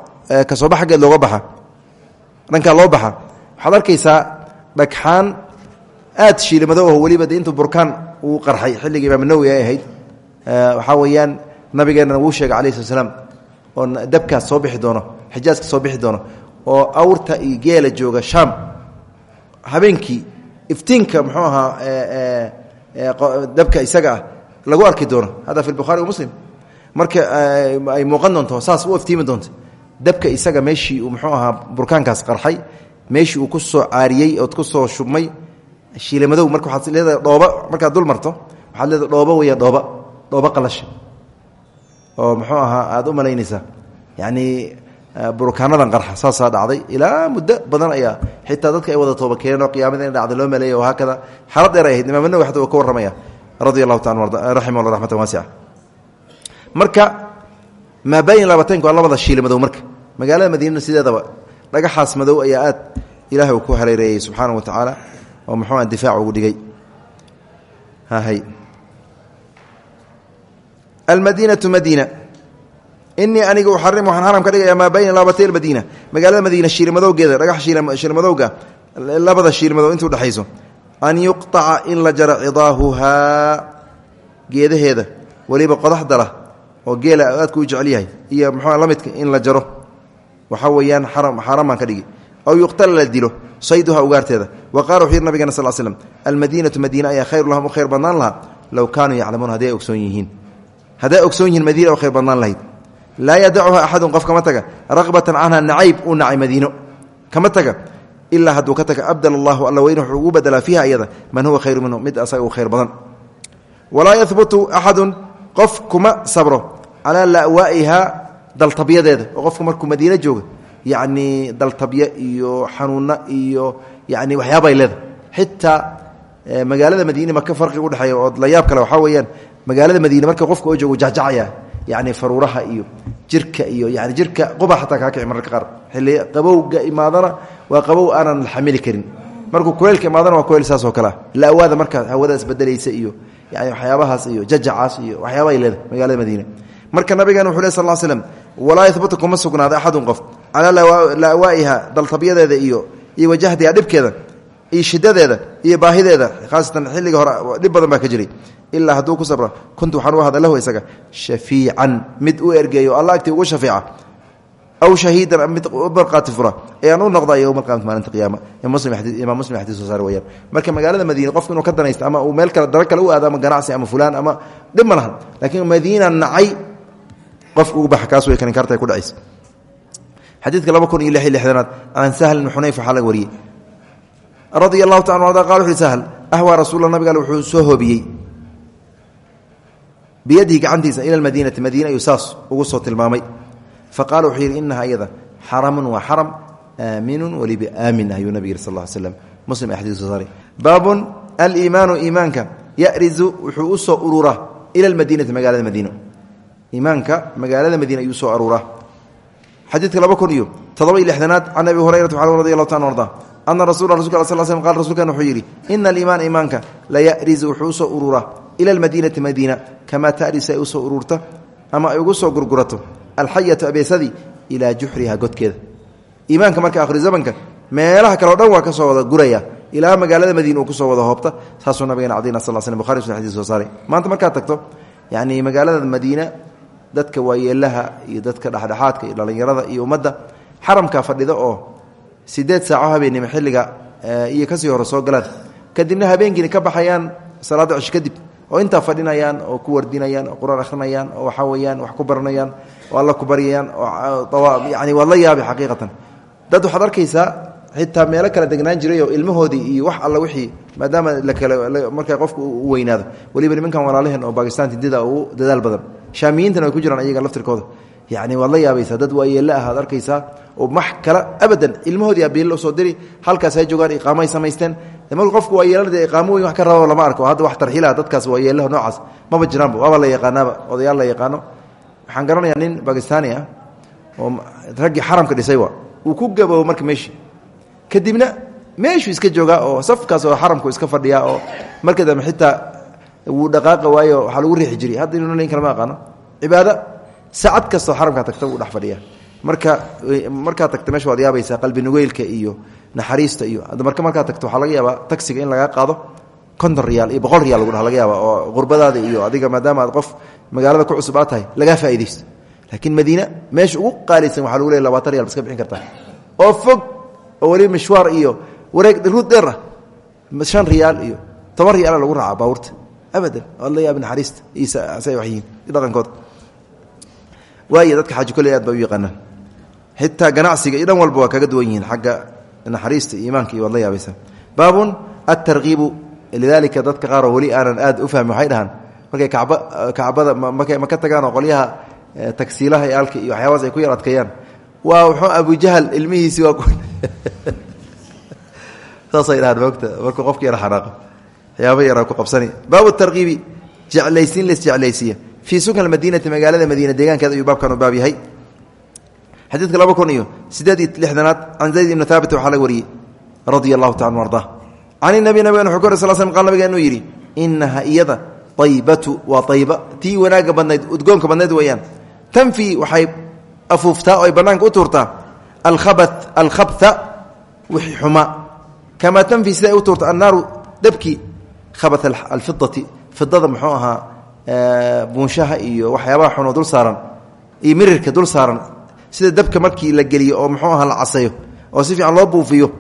ka soo bax aggeed looga baxa. Dhankaa loo baxa waxaad arkaysaa dhagxaan aad shiili madow aho weliba intuu burkaan uu qarxay xilliga imaam nawowi ay ahayd. Waxaa weeyaan nabigeennana wuu sheegay slat slaam oo dabkaas soo bixi doono xijaaska soo bixi doono oo awrta iyo geela jooga shaam. Habeenkii iftiinka muxuu ahaa dabka isaga ah lagu arki doono. Hada fi bukhari wa muslim. Marka ay muuqan doonto saas u iftiimi doonto. Dabka isaga meeshii uu muxuu ahaa burkaankaas qarxay meeshii uu ku soo caariyey ood ku soo shubmay shiilamadow marka waxaad leedahay dhooba markaad dul marto waxaad leedahay dhooba weya dhooba dhooba qalasha oo muxuu ahaa aada u malaynaysaa. Yacni burkaanadan qarxa saasaa dhacday. Ilaa muddo badan ayaa xitaa dadka ay wada tooba keeneen oo qiyaamada in dhacda loo maleeyay oo haakada xaalad dheer ay ahayd. Imam nawi xata uu ka warramaya. Radia allahu taala raximah allah raxmatan waasica marka maa bayn labateynku waa labada shiili madow marka. Magaalada madiinana sideedaba dhagaxaas madow ayaa aad ilahay uu ku hareereeyey subxaana wa tacaala oo muxuua difaac ugu dhigay. Hay. Almadiinatu madiina. Inii aniga uxarim waxaan xaram ka dhigaya maa bayna laabatay almadiina. Magaalada madiina shiilmadowgeeda dhagax shiilmadowga labada shiilmadow inta udhexayso an yuqطaca in la jaro cidaahuhaa geedaheeda. Weliba qodaxdala oo geela aadku u jecel yahay. Iyo muxua la midka in la jaro waxaa weeyaan xaaraan baan ka dhigi. Aw yuqtala la dilo sayduha ugaarteeda. Wa qaala wuxuu yidhi nabigana sal slm almadiinatu madiina ayaa khayru lahum u khayr badnaan lahaa low kaanuu yaclamuun hadday ogsoon yihiin. Hadday ogsoon yihiin madiina khayr badnaan lahayd. Laa yadacuha axadun qof kama taga raqbatan canha nacayb uu nacay madiino. Kama taga ilaa hadduu ka taga alla weyn wuxuu ugu bedelaa fiiha man huwa khayru minhu mid asaga u khayr badan. Walaa yahbutu axadun qof kuma sabro calaa lawaa'iha daltabyadeeda oo qofku markuu madiino jooga yacni daltabye iyo xanuunno iyo yani waxyaabay leedahay. Xitaa magaalada madiine maka farqiga udhexeeya oo la yaab kale waxaa weeyaan magaalada madiine marka qofka oo joogo jacjacaya yani faruuraha iyo jirka iyo yani jirka quba xataa kaa kici mararka qaar. Xilli qabowga imaadana waa qabow aanan la xamili karin. Markuu kuleylka imaadana waa kuleyl saas oo kalea laawaada marka hawadaas bedelaysa iyo yani waxyaabahaas iyo jajacaas iyo waxyaaba ay leedahay magaalada madiine marka nabigan wuxu le sal l slm walaa yahbutu kuma sugnaada axadun qof. Calaa lawaa'iha daltabyadeeda iyo iyo wajahdiha dhibkeeda iyo shidadeeda iyo baahideeda khaasatan xilliga hore dhib badan baa ka jiray. Ilaa hadduu ku sabra kuntu waxaan u ahda lahu isaga shafiican mid u ergeeyo alla agtii ugu shafeeca aw shahiidan mid barqaati fura. Ayaan u noqda yowma alqiyamati maalinta qiyaama imaam muslim xadiis soo saar weyaan marka magaalada madiina qofku inuu ka danaysto ama uu meel kale daro kale u aado ama xadiidka laba kun iyo lix iyo lixdanaad can sahl bn xunayf waxaa laga wariyey. Radia allahu taala qala wuxu sahl ahwaa rasulla nabiga ale wuxuu soo hoobiyey. Biyadihi gacantiisa ila madiinati madiina ayuu ugu soo tilmaamay. Faqala wuxuu yidhi inaha iyada xaramun waa xaram aaminun weliba aamin ayuu nabig yiri sal ll slam muslim xadis soo saaray. Baabun aliimaanu iimaanka yarizu wuxuu soo ururaa ila lmadiinati magaalada madiino iimaanka magaalada madiina ayuu soo aruuraa xadiidka laba kun iyo todoba iyo lixdanaad can abi hurayrata radi allahu taala arda ana rasula rasulka sal sl qal rsulkan wuxuu yidhi ina aliimaana iimaanka la yarizu wuxuu u soo ururaa ila almadiinati madiina kamaa taris ay u soo uruurta ama ay ugu soo gurgurato alxayatu abeesadii ilaa juxriha godkeeda. Iimaanka marka akhri zamanka meelaha kale dhan waa ka soo wada guraya ilaa magaalada madiina uu ku soo wada hoobta saasuu nabigana cadayna sal sl buhari su xadis soo saaray. Maanta markaad tagto yani magaalada madiina dadka waayeelaha iyo dadka dhexdhexaadka iyo dhallinyarada iyo ummadda. Xaramka fadhida oo sideed saaco habeennimo xilliga iyo ka sii hore soo galaan kadibna habeenkiina ka baxayaan salaada cish kadib oo intaa fadhinayaan oo ku wardinayaan oo qur'aan akhrinayaan oo waxaa weyaan wax ku baranayaan oo alla ku baryayaan oo yani waad la yaabi xaqiiqatan. Dad waxaad arkaysaa xitaa meelo kala degnaan jiray oo ilmahoodii iyo wax alla wixii maadaama lakale marka qofku u weynaado. Weliba nimankan walaalaheen oo bakistan hindida uu dadaal badan shaamiyiintana way ku jiraan ayaga laftirkooda. Yani waad la yaabaysaa. Dad waayeelle ah aad arkaysaa oo max kale abadan ilmahoodii abiil soo diri halkaas hay joogaan iqaamo ay samaysteen marka qofku waa yeelada iqaamo weyn wax ka raba lama arko. Hadda wax tarxiilaha dadkaas waa yeelaha noocaas maba jiraanba waaba la yaqaanaaba odayaal la yaqaano. Waxaan garanayaa nin bakistaani ah oo raggii xaramka dhisay wa uu ku gaboobo marka meeshii kadibna meeshuu iska joogaa oo safkaas oo xaramku iska fadhiyaa oo marka dambe xitaa wuu dhaqaaqa waayo waxaa lagu riixi jiray. Hadda inuu nin kalama aqaano. Cibaado saacad kastoo xaramkaa tagta wuu dhex fadhiyaa. Marka markaad tagta meesha waad yaabaysaa qalbi nugeylka iyo naxariista iyo marka markaad tagto waxaa laga yaabaa tagsiga in lagaa qaado konton riyaal iyo boqol riyaal lagu dhaha laga yaaba oo qurbadaada iyo adiga maadaama aad qof magaalada ku cusub aad tahay lagaa faa'idaysto laakiin madiina meesha ugu qaalisan waxaa lagu leey labaatan riyal baska bixin kartaa oo fog oo weliba mishwaar iyo wareeg ruud dheer ah. Shan riyaal iyo toban riyaala lagu raacaa baabuurta abadan oad la yaaba naxariista iyo say wax yihiin dhaqankooda waay dadka xaaji koley aad ba u yaqaanaan xitaa ganacsiga iyo dhan walba waa kaga duwan yihiin xagga naxariista iyo iimaanka iyo waad la yaabaysaa baabun altarkiibu lidaalika dadka qaaroo weli aanan aad u fahmin waxay dhahaan markay kacba kacbada markay maka tagaan oo qolyaha tagsiilaha iyo alka iyo waxyaabaas ay ku yar adkeeyaan. Waa wuxuu abujahal ilmihiisii waa saasay waxyaaba yaraa ku qabsani. Baabu tarkiibi jeclaysiin laisjeclaysiiya fii sukan madiinati magaalada madiina deegaankeeda ayuu baabkan u baab yahay. Xadiidka laba kun iyo sideed iyo lixdanaad can zayd ibni haabit waxaa laga wariyey radia allahu taala anu arda can inabi nabigan wuxuu ka sal sl qal nabiga inuu yidhi inaha iyada aybatu waa ayba tii wanaagga badnayd udgoonka badnayd weeyaan. Tanfii waxay afuuftaa oo ay bannaanka u tuurtaa. Alkaba alkhabha wixii xumaa. Kamaa tanfii siday u tuurta annaaru dabkii khabat alfidati fidada muxuu ahaa buunshaha iyo waxyaabaha xunoo dul saaran iyo mirirka dul saaran sida dabka markii la geliyo oo muxuu aha la casayo oo si fiican loo buufiyo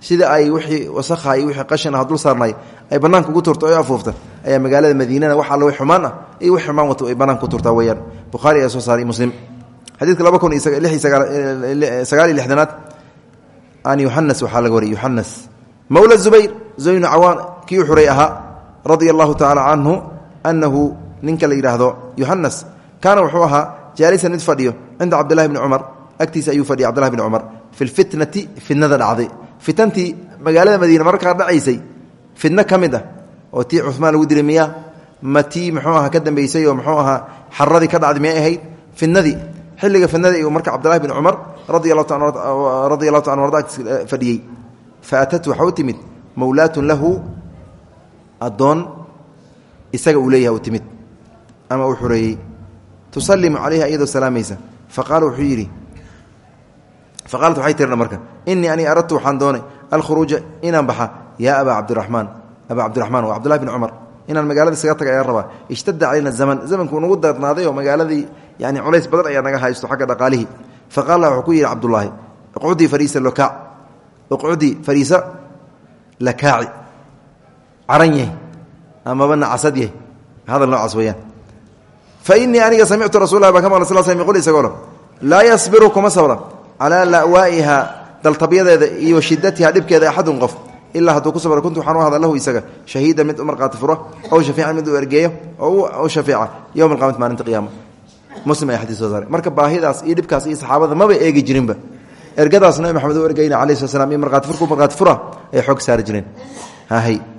sida ay wixii wasakha iyo wixii qashin ah dul saarnay ay bannaanka ugu turto o afuufta ayaa magaalada madiinana wax alla xumaan ah iyo wix xumaan wato ay bannaanka ku turtaa weyaan bukhaari ayaa soo saaray muslim. Xadiidka laba kun iyo sagaal iyo radia allahu tacaala canhu annahu ninka la yidhaahdo yuxanas kaana wuxuu ahaa jaalisan mid fadhiyo cinda cabdillahi bni cumar agtiisa ayuu fadhiyay cbdillahi bni cumar fi lfitnati fitnada dhacday fitantii magaalada madiine markaa dhacaysay fitno ka mid ah oo tii cumaan lagu dilay miya ma tii muxuu aha ka dambeysay oo muxuu ahaa xaradii ka dhacday miyay ahayd fitnadii xilliga fitnadii uu marka cabdillahi bni cumar radi allahu ta an arda fadhiyey fa addoon isaga uu leeyahay u timid ama uu xureeyey tusalimu calayha iyadoo salaamaysa. Faqaala wuxuu yidhi faqaalat marka inii anii aradtu waxaan doonay alkhuruuja inaan baxa yaa abaa cabdiraxmaan. Abaa cabdiraxmaan waa cabdullahi bn cumar. Inaan magaalada isaga taga ayaan rabaa ishtada calayna zaman zamanku nagu darnaaday oo magaaladii yani culays badan ayaa naga haysto xagga dhaqaalihii. Faqaala wuxuu ku yidhi cabdullaahi uqcudii fariisa lokaac uqcudii caran yahay amaba nacasad yahay hadal noocaas weeyaan fa inii aniga samictu rasulah baan ka maqla sal sl qul isagoo laa yasbiru kuma sabra calaa lawaa'iha daltabyadeeda iyo shidatiha dhibkeeda axadun qof. Ilaa hadduu ku sabra kuntu waxaan u lahu isaga. Shahiidan mid u marqaati fura ow mid uu ergeeyo oo u shafeeca. Yowma alqamati maalinta qiyaama muslim ay xadiis soo marka baahidaas iyo dhibkaas iyo saxaabada maba eegi jirinba. Ergadaas maxamed u ergeyna alayhi slat slam iyo ay xoog saari jireen. Hahay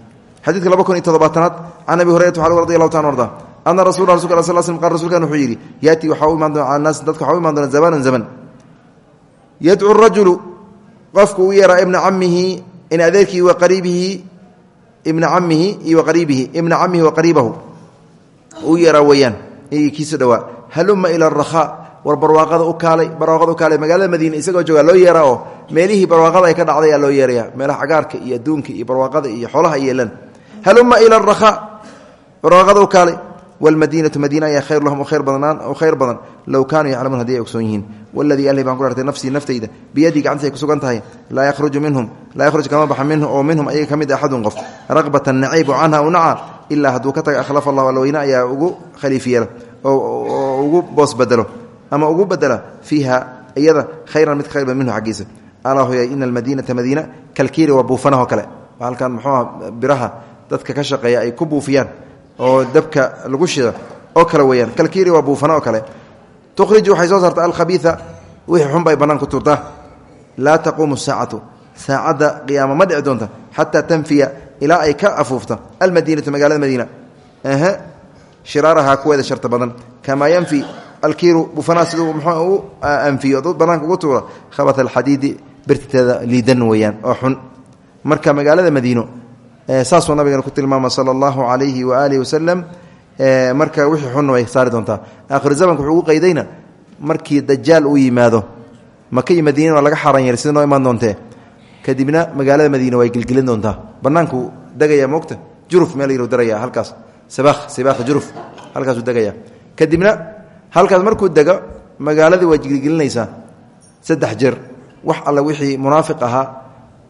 xadiidka laba kun iyo toddobaatanaad can abi hurayrata waxaa radi allahu taala arda ana rasul rasulka sal slm qal rsulkan wuxuu yidhi yaatii waxaa u imaan doona cala naas dadka waxaa u imaan doona zamanan zaman. Yadcu rajulu qofku u yeeraa ibna camihi in adeerkii wa qariibihi ibna camihi iyo waqariibihi ibna camihi wa qariibahu. U yeeraa weeyaan kiisu dhowaa haluma ila arakhaa war barwaaqada u kaalay barwaaqada u kaalay magaalada madiine isagoo joogaa loo yeeraa oo meelihii barwaaqada ay ka dhacday cagaarka iyo adduunka iyo barwaaqada iyo xoolaha haluma ila arakhaa barwaaqada u kaalay wlmadiinatu madiina ayaa khayr lahum khayr badan. Low kaanuu yaclamuun haddii ay ogsoon yihiin. Waladii alhi baan ku hartay nafsii naftayda biyadii gacantay ku sugan tahay laa yakhruju minhum laa yakhruj kama baxa minhu oo minhum ayaga ka mid axadun qof. Raqbatan naciibu canha u naca ilaa hadduu ka taga akhlafa allahu alweyne ayaa ugu khaliif yeelo oo ugu boos bedelo ama ugu bedela fiiha iyada khayran mid khayr ba minhu xaggiisa. Alaa hoya ina almadiinata madiina kalkiiri dadka ka shaqeeya ay ku buufiyaan oo dabka lagu shida oo kale weyaan kalkiiri waa buufana oo kale. Tukhriju waxay soo saarta alkhabiia wixii xun bay bannaan ku turtaa. Laa taquumu saacatu. Saacadda ma dhici doonta tanfiya ilaa ay ka afuufta almadiinatu magaalada madiina. Shiraarahaa kuweeda sharta badan. Kamaa yanfi alkiiru buufanaa siduu muxuu u anfiyo. Dad bannaanka ugu tuura khabat oo xun. Marka magaalada madiino saasuu nabigana ku tilmaama sala allahu calayhi waaalihi wasalam marka wixii xunna way saari doontaa. Aakhiru zamanka wuxuu ugu markii dajaal uu yimaado maka iyo madiina laga xaran yeelay sida imaan doontee. Kadibna magaalada madiina way gelgelin doontaa. Bannaankuu degaya moogta juruf meel yar daraya halkaas. Sabakh sibakh juruf. Halkaasuu degaya kadibna halkaas markuu dego magaaladii waa gelgelinaysaa saddex jeer. Wax alla wixii munaafiq ahaa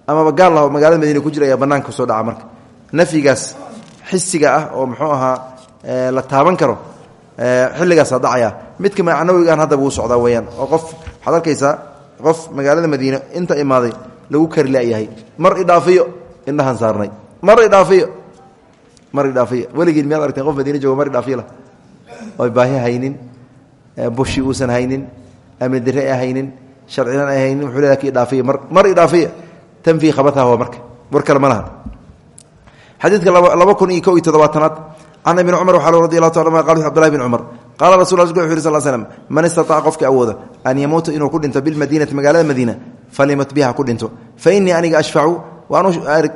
amaba gaal magaalada madiina ku jira ayaa bannaanka soo dhaca marka. Nafyigaas xisiga ah oo muxuu ahaa la taaban karo xilligaasaa dhacaya. Midka macnawigaan haddaba wuu socdaa weyaan oo qof waxaad qof magaalada madiine inta imaaday lagu kari layahay mar idhaafiyo indhahan saarnay. Mar idhaafiyo mar idhaafiyo weligiin miyaad argteen qof madiine jooga mar idhaafiyo lah oy baahi haynin bushi uusan haynin amni dire ay haynin sharcinan ay haynin wuxuu leeyahay mar mar idhaafiyo tanfii khabataha marka. War kale ma laha. Xadiidka laba kun iyo ko iyo toddobaatanaad can ibni cumar waxaa radi allahu ta qal abdullahi bn cumar qaala rasul wuxu yiri sal slm man istaaca qofka awooda an yamuuta inuu ku dhinto bilmadiinati magaalada madiina falimut biha ku dhinto. Fa innii aniga ashfacu waanu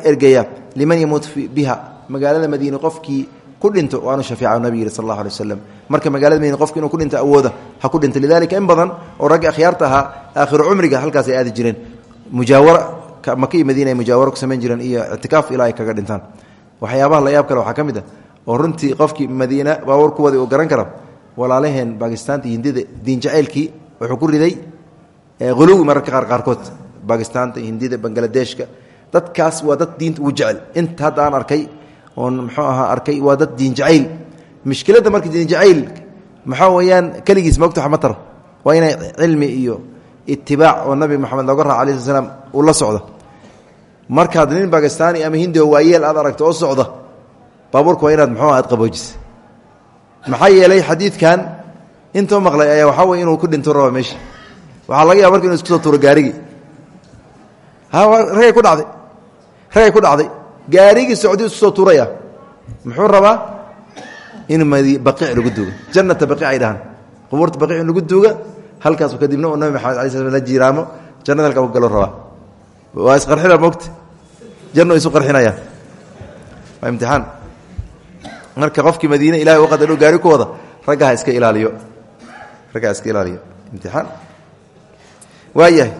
ergeyaa liman yamuut biha magaalada madiine qofkii ku dhinto. Waanu shafeeca nabig yihi sal allahu alay waslem marka magaalada madiine qofki inuu ku dhinto awooda ha ku dhinto. Lidalika in badan oo ragga akhyaarta ahaa aakhiru cumriga halkaas ay aadi jireen. Mujaawara maka iyo madiina ay mujaawaro ku samayn jireen iyo ictikaaf ilaa kaga dhintaan. Waxyaabaha la yaab kale waxaa ka mid a oo runtii qofkii madiina baawar ku waday uu garan kara walaalaheen bakistaanta hindida diin jacaylkii wuxuu ku riday huluwi mararka qaar qaarkood bakistaanta hindida bangladeshka dadkaas waa dad diinta ugu jecel. Inta aan arkay oon muxuu ahaa arkay waa dad diin jacayl. Mushkiladda marka diin jacayl maxaa weeyaan keligiis moogta wax waa inay cilmi iyo itibaac oo nabi moxamed looga raaca alai sl uu la socdo. Markaad nin bakistaani ama hindi oo waayeel aad aragto oo socda baabuurka waa inaad muxuu aad qaboojisa maxaa yeelay xadiidkan intoo maqlay ayaa waxaa wey inuu ku dhinto raba meesha waxaa laga yaaba marka inu isku soo tuuro gaarigii. Ragay ku dhacday. Ragay ku dhacday. Gaarigii socdi isku soo tuuraya. Muxuu rabaa in baqiic lagu duuga jannata baqiic ay dhahaan. Qubuurta baqiic lagu duuga halkaasu kadibna uu nabi maxamed alai la jiiraamo jannada halkaa u galo rabaa waa isqarxina mogta janno isu qarxinayaan waa imtixaan. Marka qofkii madiine ilahay u qadar gaari ku wada iska ilaaliyo. Raggaha iska ilaaliyo. Imtixaan. Waayahay.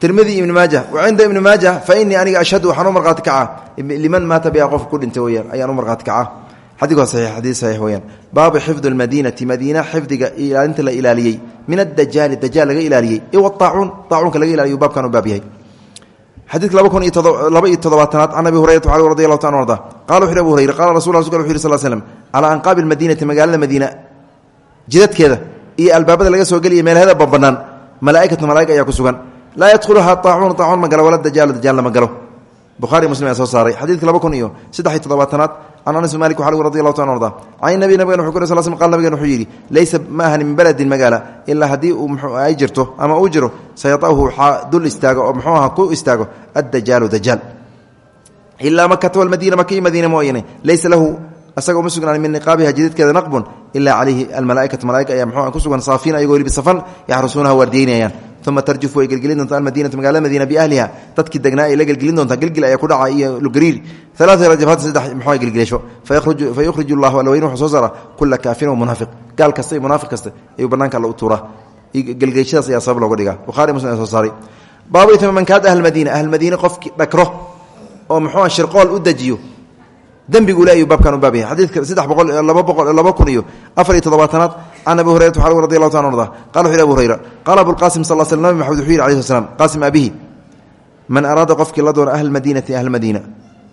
Tirmidi ibn maaja cinda ibni maaja fa inii aniga ashhadu waxaan u markhaati kacaa. Liman maata biha qofka ku dhintay weyaan ayaan u weyaan baabu xifdi lmadiinati madiina xifdiga ilaalinta la ilaaliyey. Min adajaali dajaal laga ilaaliyey. Aacuun aacuunka laga ilaaliyo baabkan u baab yahay. Xadiidka laba kun laba iyo toddobaatanaad can abi hurayrata radi allahu ta arda qala wuxu abu hurayra qala rasul wuxu yiri sal slm calaa anqaabi lmadiinati magaalada madiina jidadkeeda iyo albaabada laga soo geliya meelheeda banbanaan malaaikatu malaaig ayaa ku sugan. Laa yadkhuluhaa aacuun aacuun ma galo wala dajaal dajaalna ma galo buhari muslim ayaa soo saaray. Xadiidka laba kun iyo saddex iyo toddobaatanaad can anas bin malik waxaa radi allahu ta an arda can nabi nabigan wuxu ku sal sl qal nabigan wuxuu yidhi laysa ma ahani min beledin magaala ilaa haddii uu ay jirto ama uu jiro sayatahu waxaa dul istaago oo muxuu aha ku istaago addajaalu dajaal ilaa makata walmadiina maka iyo madiina mooyane laysa lahu asaga uma sugnaan min niqaabiha jidadkeeda naqbun ilaa uma tarjufu way gelgelin doontaa almadiinatu magaalada madiina biahliha dadkii degnaa ay la gelgelin doontaa gelgel ayaa ku dhaca iyo lugariir alaaa rajabhaad saddex muxuu gelgelisho fayukhriju llahu alweyn wuxuu soo saara kula kaafirin wamunaafiq gaal kasta iyo munaafiq kasta ayuu banaanka alla u tuuraa gelgelishadaas ayaa sabab looga dhigaa bukhari muslim ayaa soo saaray baabu itma man kaada ahlmadiina ahlmadiina qofkii dhakro oo muxuu shirqool u dejiyo dembigu le ayuu baabkan u baab yahay xadiidka saddex boqol laba boqol laba kun iyo afar iyo toddobaatanaad can abi hurayrata waxaa radi allahu ta arda qala wuxu yhi abu hurayra qaala abulqasim sal sl nabi maxamed wuxuu yidhi alayh sl slam qaasim abihi man araada qofkii la doona ahl madiinati ahl madiina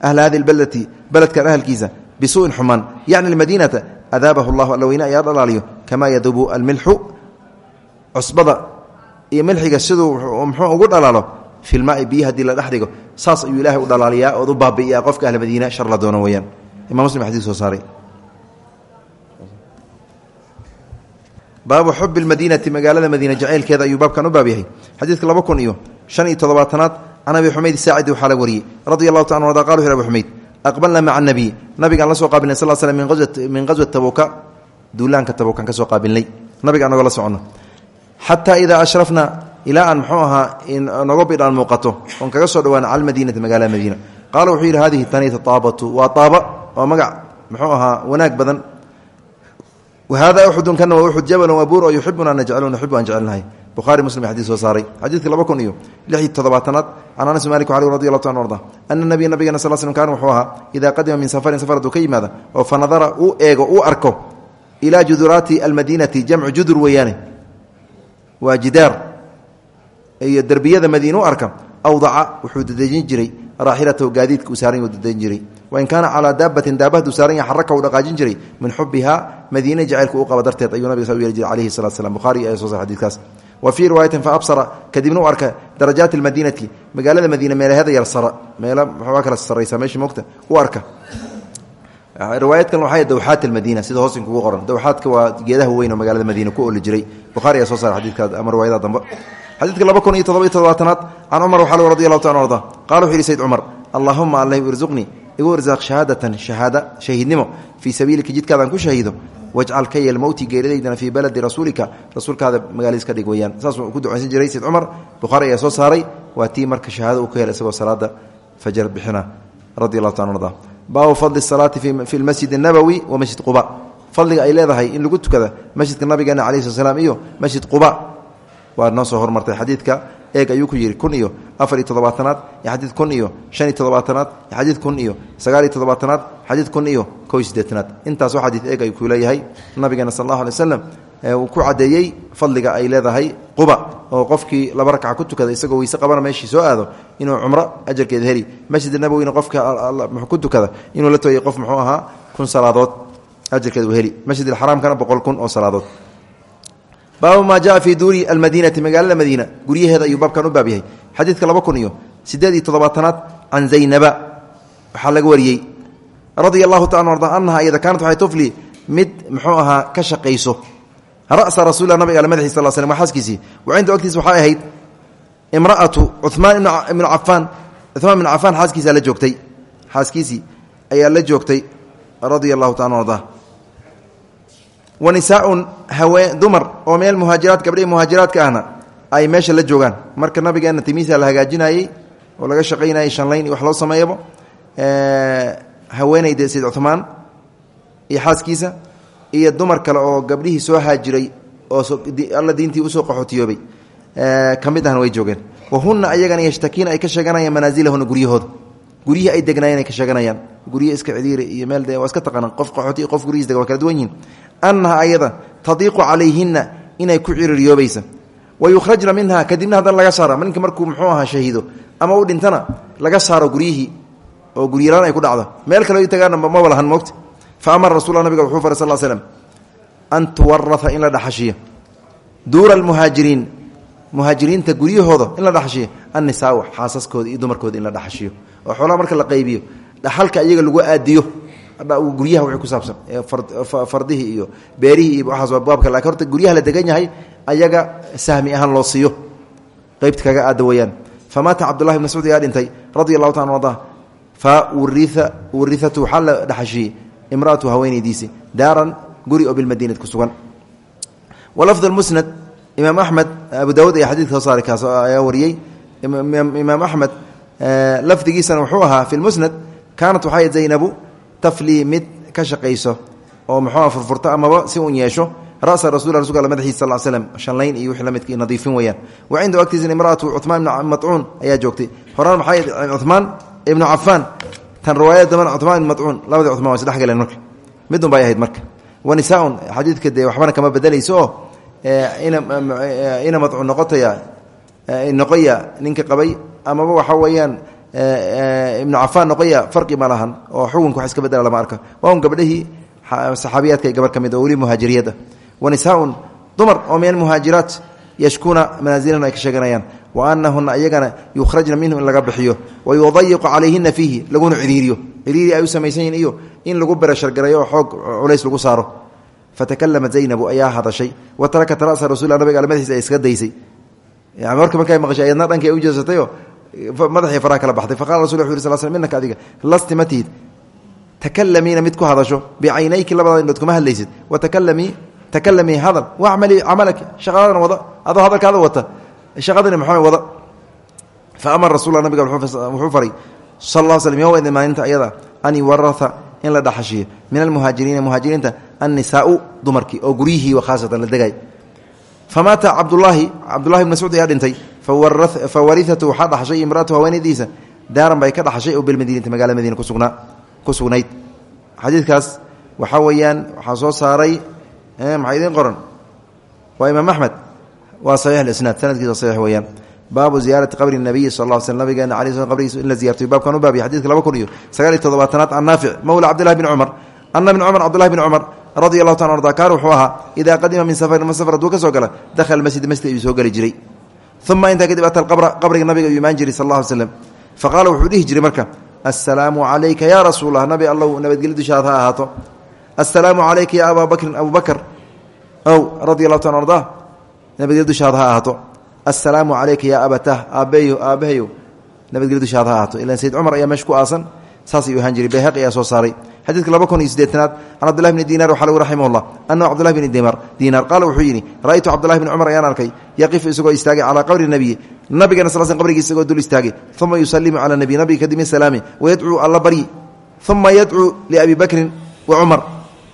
ahla hadi lbeldati beledkan ahalkiisa bisuu'in xumaan yacni almadiinata adaabahu llahu alla weyne ayaa dhalaaliyo kamaa yadubu almilxu cusbada iyo milxiga siduu muxuu ugu dhalaalo filmaai biyi haddii la dhex dhigo saas ayuu ilaahay u dhalaaliyaa ood u baabi'iyaa qofka ahl madiina shar la doono weyaan baabu xubi lmadiinati magaalada madiina jacaylkeeda ayuu baabkan u baab yahay. Xadiidka laba kun iyo shan iyo toddobaatanaad can abi xumayd saacidi waxaa la wariyey radia allahu ta an arda qala wuxu abu xumayd aqbalna maca anabiy nabigaan la soo qaabilnay sal slam min qaswat tabuka duulaanka tabukan ka soo qaabilnay nabiga anagoo la soconno. Xataa idaa ashrafna ilaa aan muxuu ahaa noga bidhaan muuqato oon kaga soo dhawaana cala madiinati magaalada madiina. Qaala wuxuu yidhi hadihi tani taabatu. Waa taaba waa magac muxuu ahaa wanaag badan wahada uxudun kana waa uxud jabalun waa buur oo yuxibuna najcalu nuxibu aan jecelnahay buhari muslim xadii soo saaray xadiidka laba kun iyo lix iyo toddobaatanaad can anas malik ali radi allahu ta an arda ana nabiya nabigana sal slm kaana wuxuu ahaa idaa qadima min safarin safar hadduu ka yimaada oo fa nadara uu eego uu arko ilaa juduraati almadiinati jamcu judur weeyaane waa jidaar iyo derbiyada madiine u arka awdaca wuxuu dadejin jiray raaxilatahu gaadiidka uu saaran dadejin jiray wain kaana calaa daabatin daaba haduu saaran yahay xaraka u dhaqaajin jiray min xubiha madiine jacaylka u qaba darteed ayuu nabiga sa u yeeli jiray alayhi salatu slam buhari ayaa soo sar xadidkaas wa fii riwaayatin fa absara kadibna u arka darajaati almadiinati magaalada madiine meelaheeda yar sara meela muxuuga kala sarraysa meesha moogta u arka riwaayadkan waxay dawxaat almadiina sida hoosin kugu qoran dawxaadka waa geedaha weyn oo magaalada madiina ku oli jiray buhari ayaa soo saaray xadidkaas ama riwaayada dambe xadiidka laba kun iyo todoba iyo todobaatanaad can cumar waxaa radi allahu ta an arda qala wuxu yihi sayd cumar allahuma allah irsuqnii igu irsaaq shahaadatan shahaada shahiidnimo. Fii sabiilika jidkaadaan ku shahiido wajcal ka yeel mowti geeridaydana fii baladi rasuulika. Rasuulkaada magaaladiis ka dhig weyaan saasuu ku ducaysan jiray sayd cumar. Bukhaari ayaa soo saaray. Waa tii marka shahaado uu ka hela isagoo salaada fajar bixina radi allahu taala arda baabu fadli salaati fi lmasjid اnabowi wa masjid quba. Fadliga ay leedahay in lagu tukada masjidka nabigeena calayi sl slam iyo masjid quba. Waa noo soo hormartay xadiidka eeg ayuu ku yidhi kun iyo afar iyo toddobaatanaad iyo kun iyo shan iyo toddobaatanaad iyo kun iyo sagaal iyo toddobaatanaad xadiid kun iyo kow iyo siddeetanaad intaasoo xadiid eeg ayuu ku leeyahay. Nabigeena sal allahu alay uu ku caddeeyey fadliga ay leedahay quba oo qofkii laba rakaca ku tukada isagoo weyse qabana meeshii soo aado inuu cumro ajarkeeda heli. Masjid nabowina qofka ku tukada inuu la tooyay qof muxuu ahaa kun salaadood ajarkeeda uu heli. Masjid alxaraamkana boqol kun oo salaadood baabu maa jaa fii duuri almadiinati magaalada madiina. Guryaheeda ayuu baabkan u baab yahay. Xadiidka laba kun iyo sideed iyo toddobaatanaad can zaynaba. Waxaa laga wariyey. Radia allahu taala arda annaha iyada kaanat waxay tufli mid muxuu ahaa ka shaqayso. Ra'sa rasuulila nabiga ale madaxii sal slm waa xaaskiisii. Wacinda ogtiisa waxay ahayd imra'atu cumaan ibnu cafaan. Cumaan ibnu cafaan xaaskiisa la joogtay. Xaaskiisii ayaa la joogtay. Radia allahu wa nisaaun haween dumar oo meel muhaajiraad gabdhihii muhaajiraadka ahna ay meesha la joogaan. Marka nabigeena timiisa la hagaajinayey oo laga shaqaynayay shanlayn wax loo sameeyabo haweenayda sayd cumaan iyo xaaskiisa iyo dumar kale oo gabdhihii soo haajiray oo alla diintii u soo qaxootiyoobay ka mid ahna way joogeen. Wahunna ayagana yashtakiina ay ka sheeganayaan manaasilahuna guryahooda guryihii ay degnaayeen ay ka sheeganayaan. Guryihi iska cidiira iyo meel de waa iska taqaanaan. Qof qaxooti qof guryihiis dega waa kala duwan yihiin annaha ayada tadiiqu calayhinna inay ku ciririyoobaysa. Wa yukhrajna minha kadibna haddana laga saara ninka markuu muxuu ahaa shahiido ama u dhintana laga saaro guryihii oo guryilaan ay ku dhacdo. Meel kale tagaana maba lahan moogta fa amara rasul nabiga wuxuu faray sal slm an tuwaraa in la dhaxashiyo duura almuhaajiriin muhaajiriinta guryahooda in la dhaxashiyo annisaa xaasaskooda iyo dumarkooda in la oo xoolaha marka la qaybiyo dhaxalka iyaga lagu aadiyo. Guryaha wixii ku saabsan fardihii iyo beerihii iyo waxaas waa laakiin horta guryaha la degan yahay ayaga sahmi ahaan loo siiyo. Qeybta kaga aada weyaan famaata cabdullahi bn mascuud ayaa dhintay allahu taala arda fa uria urihatu waxaa la dhaxashiyey imraatu haweenaydiisi daaran guri oo bilmadiinad ku sugan. Walafd musnad imaam axmed abu daawud ayaa xadidka soo saaray kaas ayaa wariyey. Imaam axmed lafdigiisana wuxuu ahaa fi lmusnad kaanat waxay zaynabu taflii mid ka shaqayso oo muxuua furfurto amaba si un yeesho ra'sa rasul rasulka all madaxiisa sal slm shanlayn iyo wixii la midka nadiifin weeyaan. Wa cindahu agtiisa imraatu cumaan ibn madcuun ayaa joogtay. Horaan maxay cumaan ibnu cafaan tan riwaayada daban cumaan ibn madcuun labadii cumaan waa isdhex galeen marka. Midun bay ahayd marka. Wa nisaaun xadiidka dee kama bedelayso oo ina madcuun noqotaya noqoya ninka qabay amaba waxa weeyaan ibnu cafaan noqoya farqi ma lahan oo xukunka wax iska lama arka. Waa un gabdhihii saxaabiyaadka gabar ka mid oo weli muhaajiriyad ah wa nisaaun dumar oo min almuhaajiraat yashkuuna manaasilahum ay ka sheeganayaan. Wa anahuna iyagana yukhrajna minhu in laga bixiyo. Wa yudayiqu calayhina fiihi laguna cidhiiriyo cidhiiri ay u samaysan iyo in lagu berashargareeyo oo xoog culays lagu saaro. Fatakalamat zaynabu ayaa hadashay. Wa tarakat ra'sa rasul nabiga madaxiisa ay iska daysay. Marka markay maqashay ayadna dhankay u jeesatayoo madaxii faraha kala baxday. Faqala rasul yiri sal sl innaka adiga lasti ma tihid takalamiina mid ku hadasho bicaynayki labadaada indhood kuma hadlaysid. Wa takalamii hadal wacmali camalaki shaqadana wada adoo hadalkaada wata. Shaqadani maxaa wada. Fa amara rasul nabiga wuxuu faray sal alla slm maalinta ayada an yuwaraa in la dhaxashiyo. Min almuhaajiriina muhaajiriinta annisaau dumarkii oo guryihii khaasatan la degay. Famaata cabdulaahi cabdullahi bn mascuud ayaa fa warihatu waxaa dhaxashay imraatu haweenaydiisa daaran bay ka dhaxashay oo bilmadiinati magala madiina kusugnaa ku sugnayd xadiidkaas waxaa weeyaan waxaa soo saaray maxaa idiin qoran waa imaam axmed waa saxiix isnaad sanadkiisa saxiix weeyaan baabu ziyaarati qabri nabiyi sal ll sl nabigeena ala sl qabrigiisa in la ziyartay baabkan u baabiya xadidka laba kun iyo sagaal iyo toddobaatanaad can naafic mowla cabdillahi bn cumar ana bn cumar cabdullahi bn cumar radi allahu taala arda kaan wuxuu ahaa idaa qadima min safarin ma safar hadduu ka soo gala uma intaa kadib ata qabriga nabiga imaan jiray sal alla ly slam fa qaala wuxuu dhihi jiray marka assalaamu calayka ya rasuul allah nabi allow nabadgelyo dushaad ha ahaato assalaamu calayka ya abaa bakrin abu bakr ow radi allahu taala arda nabadgelyo dushaad ha ahaato assalaamu calayka ya abatah aabbeyo aabbahayow nabadgelyo dushaad ha ahaato ilan sayd cumar ayaa meesha ku aasan saas ayuu ahaan jiray bayhaqi ayaa soo saaray xadiidka laba kun iyo sideetanaad can cabdillahi bni dinar waxaa lagu raximahullah anahu cabdullahi bni dimar diinaar qaala wuxuu yidhi ra'aytu cabdullahi bni cumar ayaan arkay yaqifu isagoo istaagay calaa qabri nabiyi nabigana sal sl qabrigiisa isagoo dul istaagay uma yusalimu cala nabiy nabiga kadib salaami wayadcuu alla baryi uma yadcuu liabi bakrin wa cumar